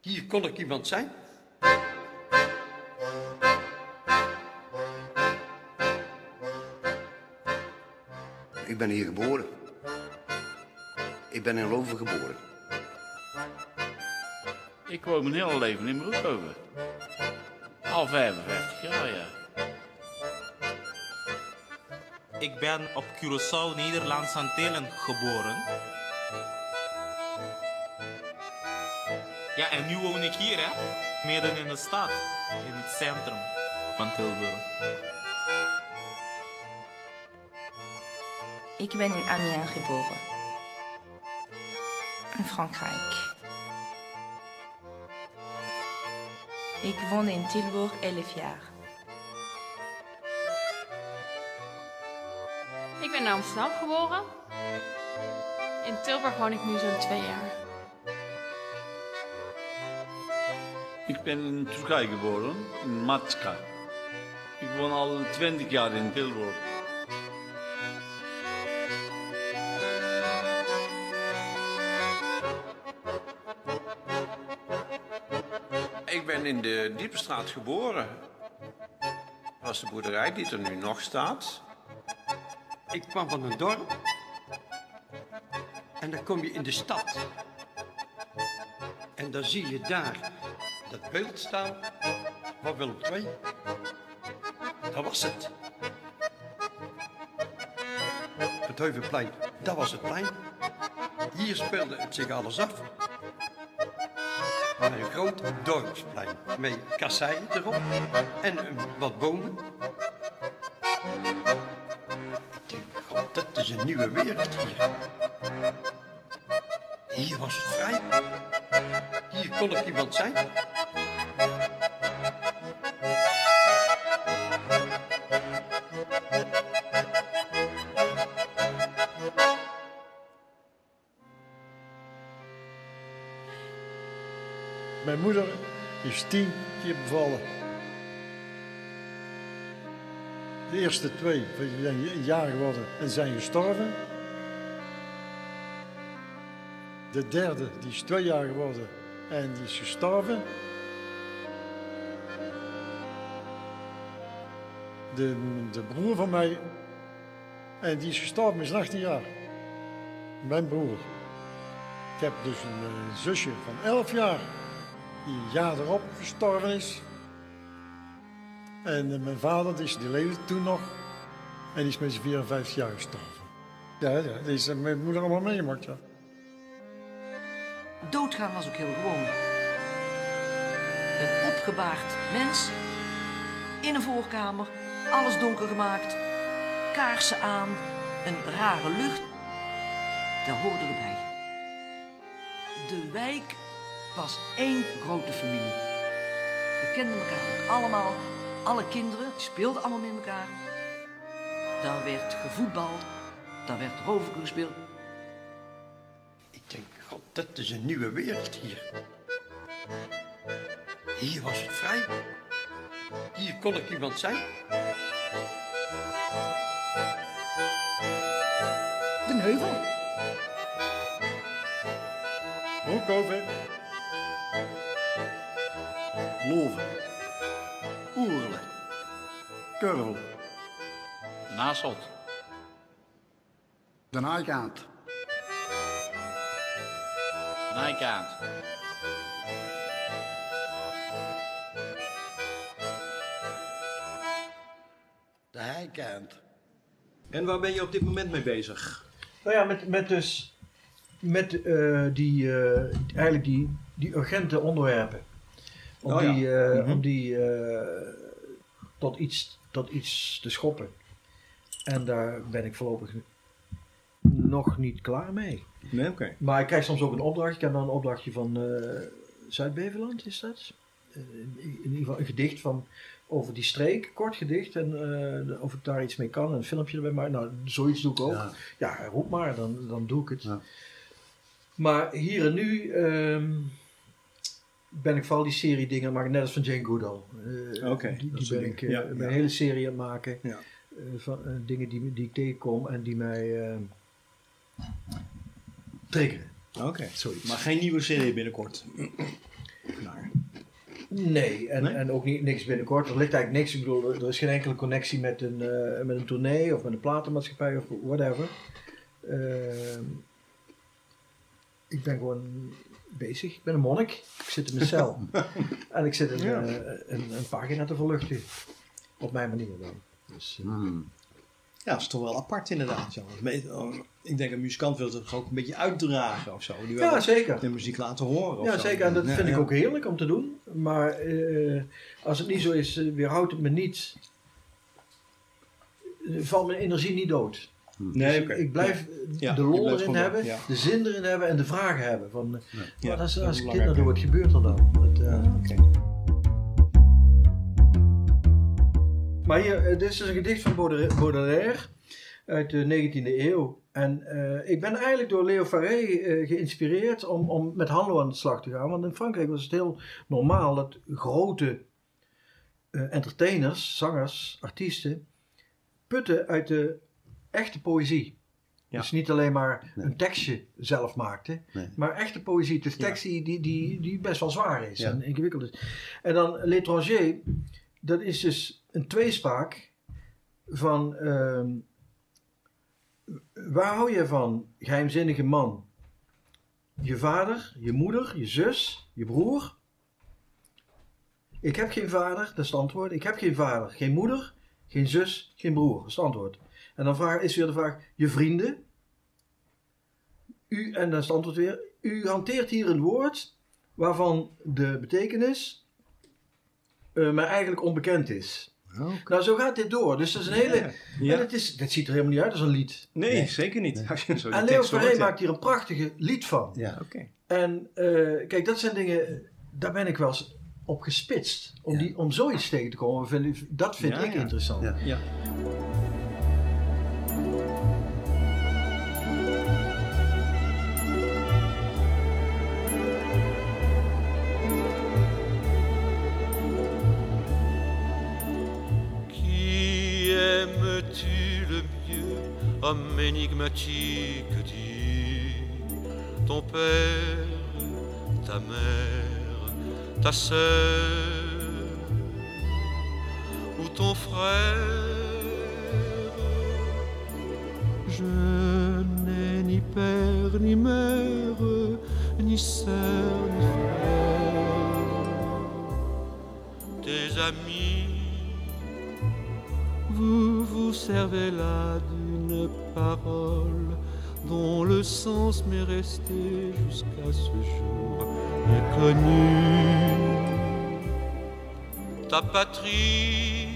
Hier kon ik iemand zijn. Ik ben hier geboren. Ik ben in Loven geboren. Ik woon mijn hele leven in Broekhoven. Al 55 jaar, ja. Ik ben op Curaçao, Nederlandse Antillen geboren. Ja, en nu woon ik hier, hè? Midden in de stad, in het centrum van Tilburg. Ik ben in Amiens geboren. In Frankrijk. Ik woon in Tilburg 11 jaar. Ik ben in Amsterdam geboren. In Tilburg woon ik nu zo'n twee jaar. Ik ben in Turkije geboren, in Matska. Ik woon al 20 jaar in Tilburg. In de Diepenstraat geboren. Dat was de boerderij die er nu nog staat. Ik kwam van een dorp. En dan kom je in de stad. En dan zie je daar dat beeld staan van Willem II. Dat was het. Het Heuvelplein, dat was het plein. Hier speelde het zich alles af. Met een groot dorpsplein met kasseien erop en wat bomen. Ik denk, God, dat is een nieuwe wereld hier. Hier was het vrij. Hier kon ik iemand zijn. Is tien keer bevallen. De eerste twee zijn een jaar geworden en zijn gestorven. De derde die is twee jaar geworden en die is gestorven. De, de broer van mij, en die is gestorven, is 18 jaar. Mijn broer. Ik heb dus een eh, zusje van 11 jaar, die een jaar erop gestorven is. En eh, mijn vader, die, die leefde toen nog. En die is met zijn 54 jaar gestorven. Ja, ja, die is eh, mijn moeder allemaal meegemaakt, ja. Doodgaan was ook heel gewoon. Een opgebaard mens in een voorkamer, alles donker gemaakt, kaarsen aan, een rare lucht. Dat hoorde erbij. De wijk was één grote familie. We kenden elkaar allemaal. Alle kinderen die speelden allemaal met elkaar. Daar werd gevoetbald. Daar werd rover gespeeld. Ik denk, god, dat is een nieuwe wereld hier. Hier was het vrij. Hier kon ik iemand zijn. De Neuvel. Broekhoven. Loven. Oerle. Kurvel. Nasselt. De Nijkaant. Nijkaant. De heikant. En waar ben je op dit moment mee bezig? Nou ja, met, met dus met eh, die, eh, eigenlijk die, die urgente onderwerpen. Om Oh ja. die, eh, Mhm. om die eh, tot, iets, tot iets te schoppen. En daar ben ik voorlopig nog niet klaar mee. Nee, oké. Maar ik krijg soms ook een opdracht. Ik heb dan een opdrachtje van eh, Zuid-Beveland, is dat? In, ieder geval een gedicht van, over die streek, kort gedicht. En of ik daar iets mee kan, een filmpje erbij maken. Nou, zoiets doe ik ook. Ja. Ja, roep maar, dan, dan doe ik het. Maar hier en nu ehm, ben ik vooral die serie dingen maken, net als van Jane Goodall. Oké, die ben ik eh, Ja, ben ja. een hele serie aan het maken. Ja. eh, van dingen die, die ik tegenkom en die mij triggeren. Oké. Zoiets. Maar geen nieuwe serie binnenkort. Nee, en, Nee? en ook niet, niks binnenkort. Er ligt eigenlijk niks. Ik bedoel, er is geen enkele connectie met een, eh, met een tournee of met een platenmaatschappij of whatever. Ehm, ik ben gewoon bezig. Ik ben een monnik. Ik zit in mijn cel. en ik zit een, Ja. eh, een, een pagina te verluchten. Op mijn manier dan. Dus, eh, Ja, dat is toch wel apart inderdaad. Ja. Oh, Ik denk een muzikant wil het ook een beetje uitdragen of zo. Die wil Ja, zeker. De muziek laten horen. Ja, zeker. En dat Ja, vind ik ook heerlijk om te doen. Maar eh, als het niet zo is, weerhoudt het me niet. Valt mijn energie niet dood. Nee, Dus ik, blijf Ja. de lol erin gewoon hebben, de zin erin hebben en de vragen hebben. Van, eh, als, doe, wat gebeurt er dan? Dat, eh, Maar hier, eh, dit is dus een gedicht van Baudelaire- uit de 19e eeuw. En ik ben eigenlijk door Leo eh, geïnspireerd om, om met Hanlo aan de slag te gaan. Want in Frankrijk was het heel normaal dat grote entertainers, zangers, artiesten, putten uit de echte poëzie. Dus niet alleen maar een tekstje zelf maakten, Nee. maar echte poëzie. Dus tekst die, die, die, die best wel zwaar is Ja. en ingewikkeld is. En dan L'étranger, dat is dus een tweespraak van ehm, waar hou je van, geheimzinnige man? Je vader, je moeder, je zus, je broer? Ik heb geen vader, dat is het antwoord. Ik heb geen vader, geen moeder, geen zus, geen broer, dat is het antwoord. En dan vraag, is weer de vraag, je vrienden? U, en dan is het antwoord weer, u hanteert hier een woord waarvan de betekenis eh maar eigenlijk onbekend is. Nou, zo gaat dit door. Dus dat is een hele. Ja. En het is, dit ziet er helemaal niet uit als een lied. Nee, zeker niet. Als je zo En Leo Ferré maakt hier een prachtige lied van. Ja. Oké. En eh, kijk, dat zijn dingen, daar ben ik wel eens op gespitst. Om, die, om zoiets tegen te komen, vind dat vind Ja, ik ja. interessant. Ja. Homme énigmatique, dis ton père, ta mère, ta sœur ou ton frère Je n'ai ni père ni mère, ni sœur ni frère. Tes amis vous vous servez là d'une parole dont le sens m'est resté jusqu'à ce jour inconnu. Ta patrie,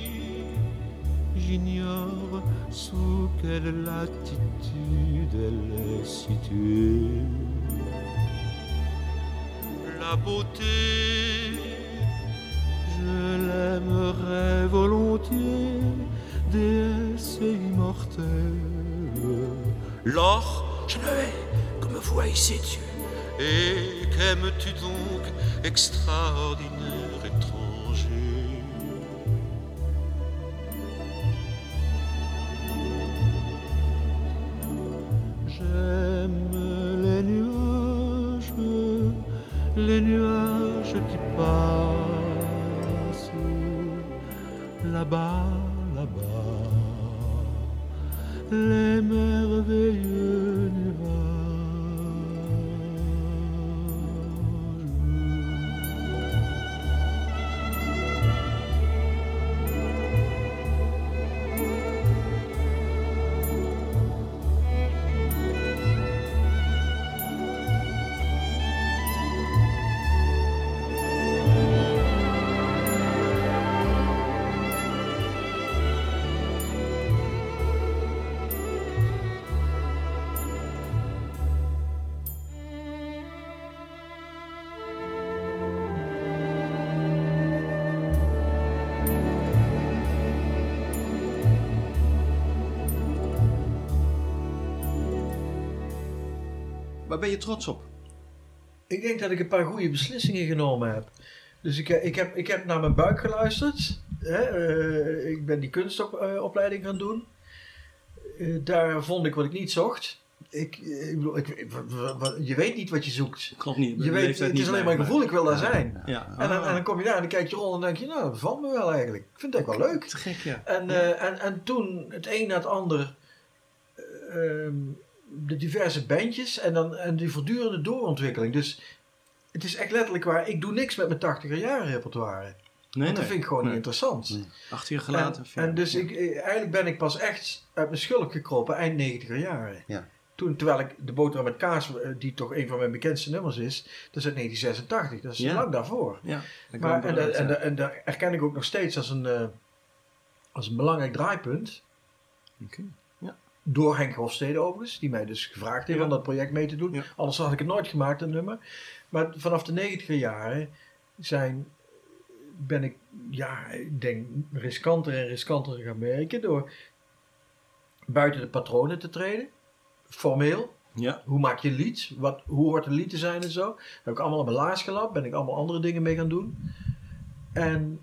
j'ignore sous quelle latitude elle est située. sa beauté. Je l'aimerais volontiers, déesse immortelle. L'or, je le hais, comme haïssez Dieu. Et qu'aimes-tu donc, extraordinaire Waar ben je trots op? Ik denk dat ik een paar goede beslissingen genomen heb. Dus ik, ik, heb, ik heb naar mijn buik geluisterd. Hè? eh, ik ben die kunstopleiding gaan doen. Eh, daar vond ik wat ik niet zocht. Ik, eh, ik bedoel, ik, je weet niet wat je zoekt. Klopt niet. Je weet, het is alleen maar een gevoel, ik wil daar zijn. Ja. En, dan, en dan kom je daar en dan kijk je rond en denk je, nou, dat valt me wel eigenlijk. Ik vind het echt wel leuk. Te gek, ja. En, eh, en, en toen het een na het ander, eh, ehm, de diverse bandjes en, dan, en die voortdurende doorontwikkeling. Dus het is echt letterlijk waar, ik doe niks met mijn 80er jaren repertoire. Nee, Want dat nee. vind ik gewoon Nee. niet interessant. Acht jaar gelaten. En, en dus ik, eh, eigenlijk ben ik pas echt uit mijn schulp gekropen eind 90er jaren. Ja. Toen, terwijl ik de boterham met kaas, eh, die toch een van mijn bekendste nummers is, dat is uit 1986. Dat is Ja. lang daarvoor. Ja, maar, en, en, dat- en dat erken ik ook nog steeds als een, eh, als een belangrijk draaipunt. Ja. Door Henk Hofstede overigens, die mij dus gevraagd heeft Ja. om dat project mee te doen. Anders had ik het nooit gemaakt, een nummer. Maar vanaf de 90er jaren zijn, ben ik, ja, ik denk, riskanter en riskanter gaan werken door buiten de patronen te treden. Formeel. Ja. Hoe maak je lied? Wat, hoe hoort een lied te zijn en zo. Dat heb ik allemaal op mijn laars gelapt. Ben ik allemaal andere dingen mee gaan doen. En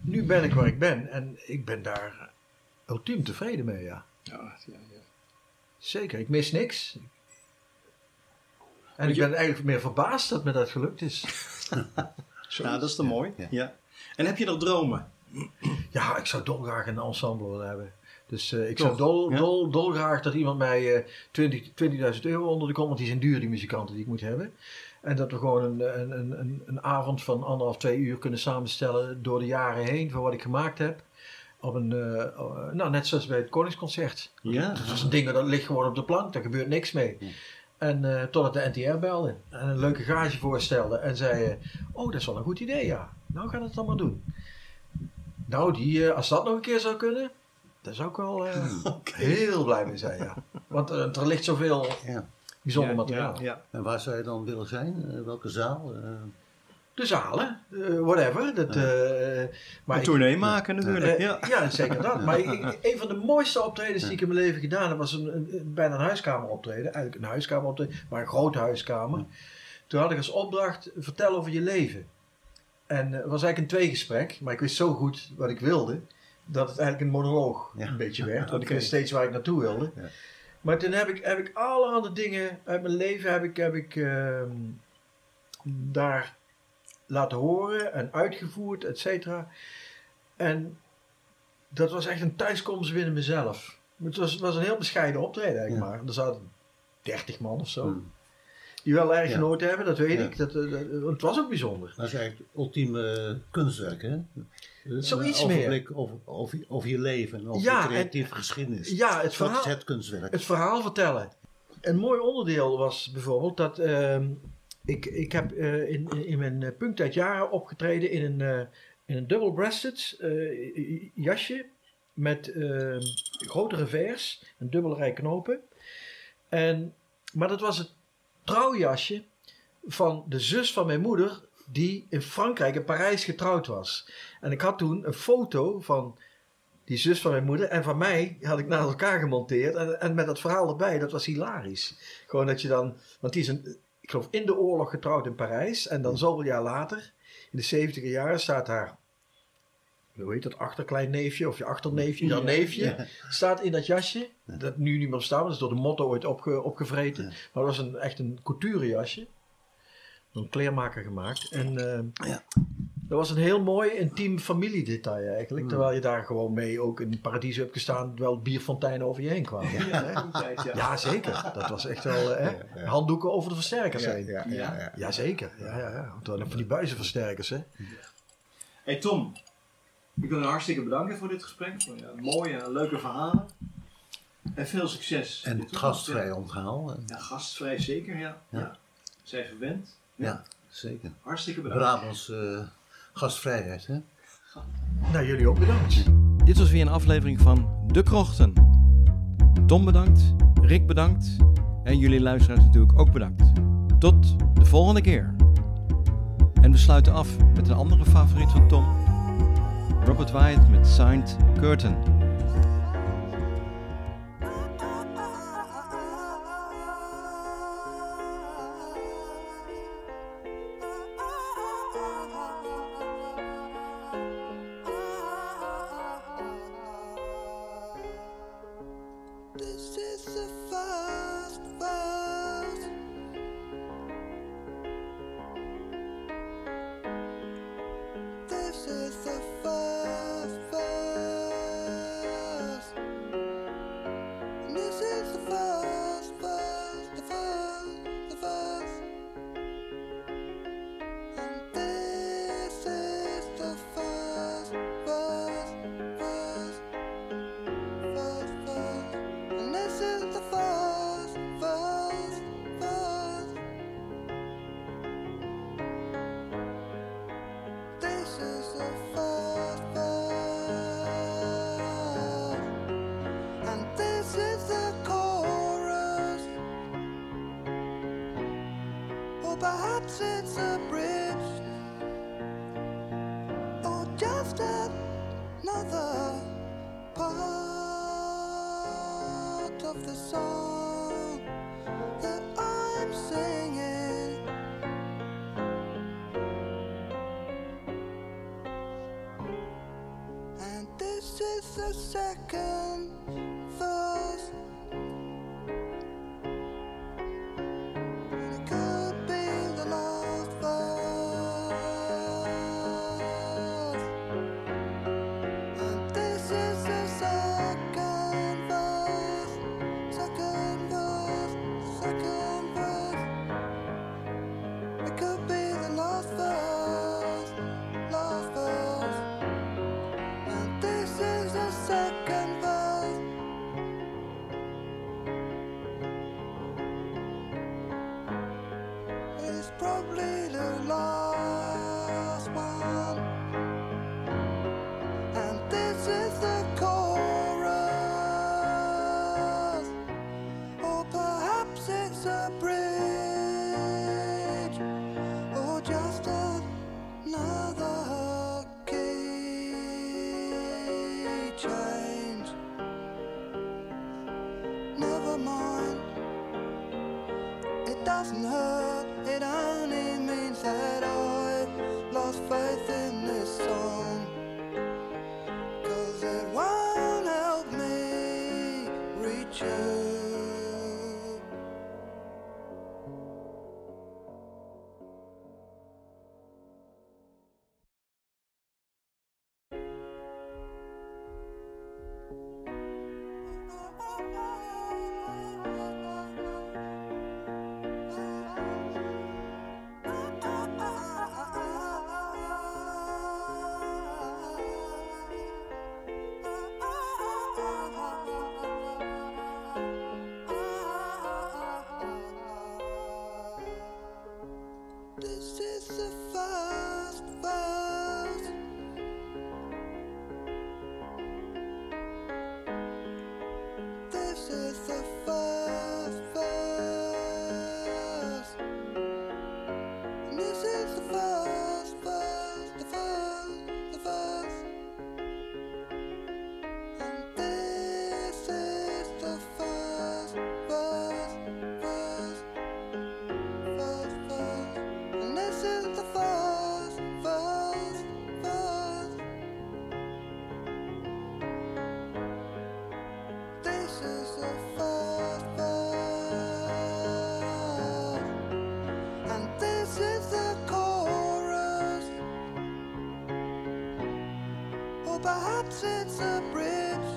nu ben ik waar ik ben. En ik ben daar ultiem tevreden mee, ja. Ja, ja, ja. Zeker, ik mis niks. En ik ben eigenlijk meer verbaasd dat me dat gelukt is. Ja, dat is toch mooi. Ja. En heb je nog dromen? Ja, ik zou dolgraag een ensemble willen hebben. Dus eh, ik Toch? zou dol, Ja. dol, dolgraag dat iemand mij eh 20 20.000 euro onder de kont, want die zijn duur, die muzikanten die ik moet hebben. En dat we gewoon een, een, een, een, een avond van anderhalf, twee uur kunnen samenstellen door de jaren heen van wat ik gemaakt heb. Op een, eh, eh, nou, net zoals bij het Koningsconcert. Ja. Dat is een ding dat ligt gewoon op de plank, daar gebeurt niks mee. En eh, totdat de NTR belde en een leuke gage voorstelde en zei: Oh, dat is wel een goed idee, ja. Nou gaan we het dan maar doen. Nou, die, als dat nog een keer zou kunnen, daar zou ik wel eh, heel blij mee zijn, ja. Want er ligt zoveel bijzonder materiaal. En waar zou je dan willen zijn? Welke zaal? De zalen, eh, whatever. Dat, eh, maar Een ik- tournee maken natuurlijk, Eh, ja. ja, zeker dat. Maar ik- een van de mooiste optredens die ik in mijn leven gedaan heb, was een, een- een- bijna een huiskameroptreden. Eigenlijk een huiskameroptreden, maar een grote huiskamer. Toen had ik als opdracht, vertel over je leven. En het was eigenlijk een tweegesprek, maar ik wist zo goed wat ik wilde, dat het eigenlijk een monoloog een beetje werd. Want ik wist steeds waar ik naartoe wilde. Maar toen heb ik, heb ik allerhande dingen uit mijn leven heb ik, heb ik, ehm, daar laten horen en uitgevoerd, et cetera. En dat was echt een thuiskomst binnen mezelf. Het was, was een heel bescheiden optreden eigenlijk maar. Er zaten 30 man of zo. Die wel erg Ja. genoten hebben, dat weet Ja. ik. Dat, eh, dat- het was ook bijzonder. Dat is eigenlijk het ultieme kunstwerk, hè? Zoiets een meer. over, over, over je leven en over je en- creatieve geschiedenis. Ja, het dat verhaal, is het kunstwerk. Het verhaal vertellen. Een mooi onderdeel was bijvoorbeeld dat ehm, ik, ik heb eh, in, in mijn eh, punktijd jaren opgetreden in een, eh, in een double-breasted jasje met grote revers en dubbele rij knopen. En, maar dat was het trouwjasje van de zus van mijn moeder, die in Frankrijk, in Parijs getrouwd was. En ik had toen een foto van die zus van mijn moeder en van mij had ik naast elkaar gemonteerd. En, en met dat verhaal erbij, dat was hilarisch. Gewoon dat je dan, want die is een, ik geloof in de oorlog getrouwd in Parijs. En dan zoveel jaar later, in de 70 jaren, staat haar, hoe heet dat, achterkleinneefje of je achterneefje, Ja, neefje, ja. staat in dat jasje. Dat nu niet meer bestaat, want dat is door de motto ooit opge, opgevreten. Maar dat was een, echt een couture jasje. Door een kleermaker gemaakt. En eh, dat was een heel mooi intiem familiedetail eigenlijk. Mm. Terwijl je daar gewoon mee ook in Paradiso hebt gestaan, terwijl bierfonteinen over je heen kwamen. Ja. Hè? ja, zeker. Dat was echt wel hè? handdoeken over de versterkers Ja, heen. ja, ja, ja. Jazeker. Ja, ja, ja. Want dan van die buizenversterkers, hè. Hey Tom, ik wil je hartstikke bedanken voor dit gesprek. Voor je mooie en leuke verhalen. En veel succes. En het gastvrij onthaal. En- Ja, gastvrij zeker, ja. Ja. ja. Zij verwend. Ja, zeker. Hartstikke bedankt. Brabants eh, gastvrijheid, hè? Nou, jullie ook bedankt. Dit was weer een aflevering van De Krochten. Tom bedankt, Rick bedankt en jullie luisteraars natuurlijk ook bedankt. Tot de volgende keer. En we sluiten af met een andere favoriet van Tom. Robert Wyatt met Signed Curtain. It's a bridge. Or just another part of the song that I'm singing. And this is the second perhaps it's a bridge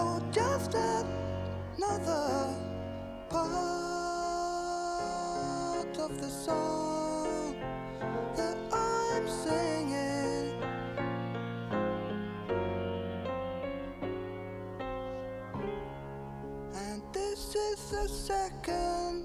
or just another part of the song that I'm singing. And this is the second.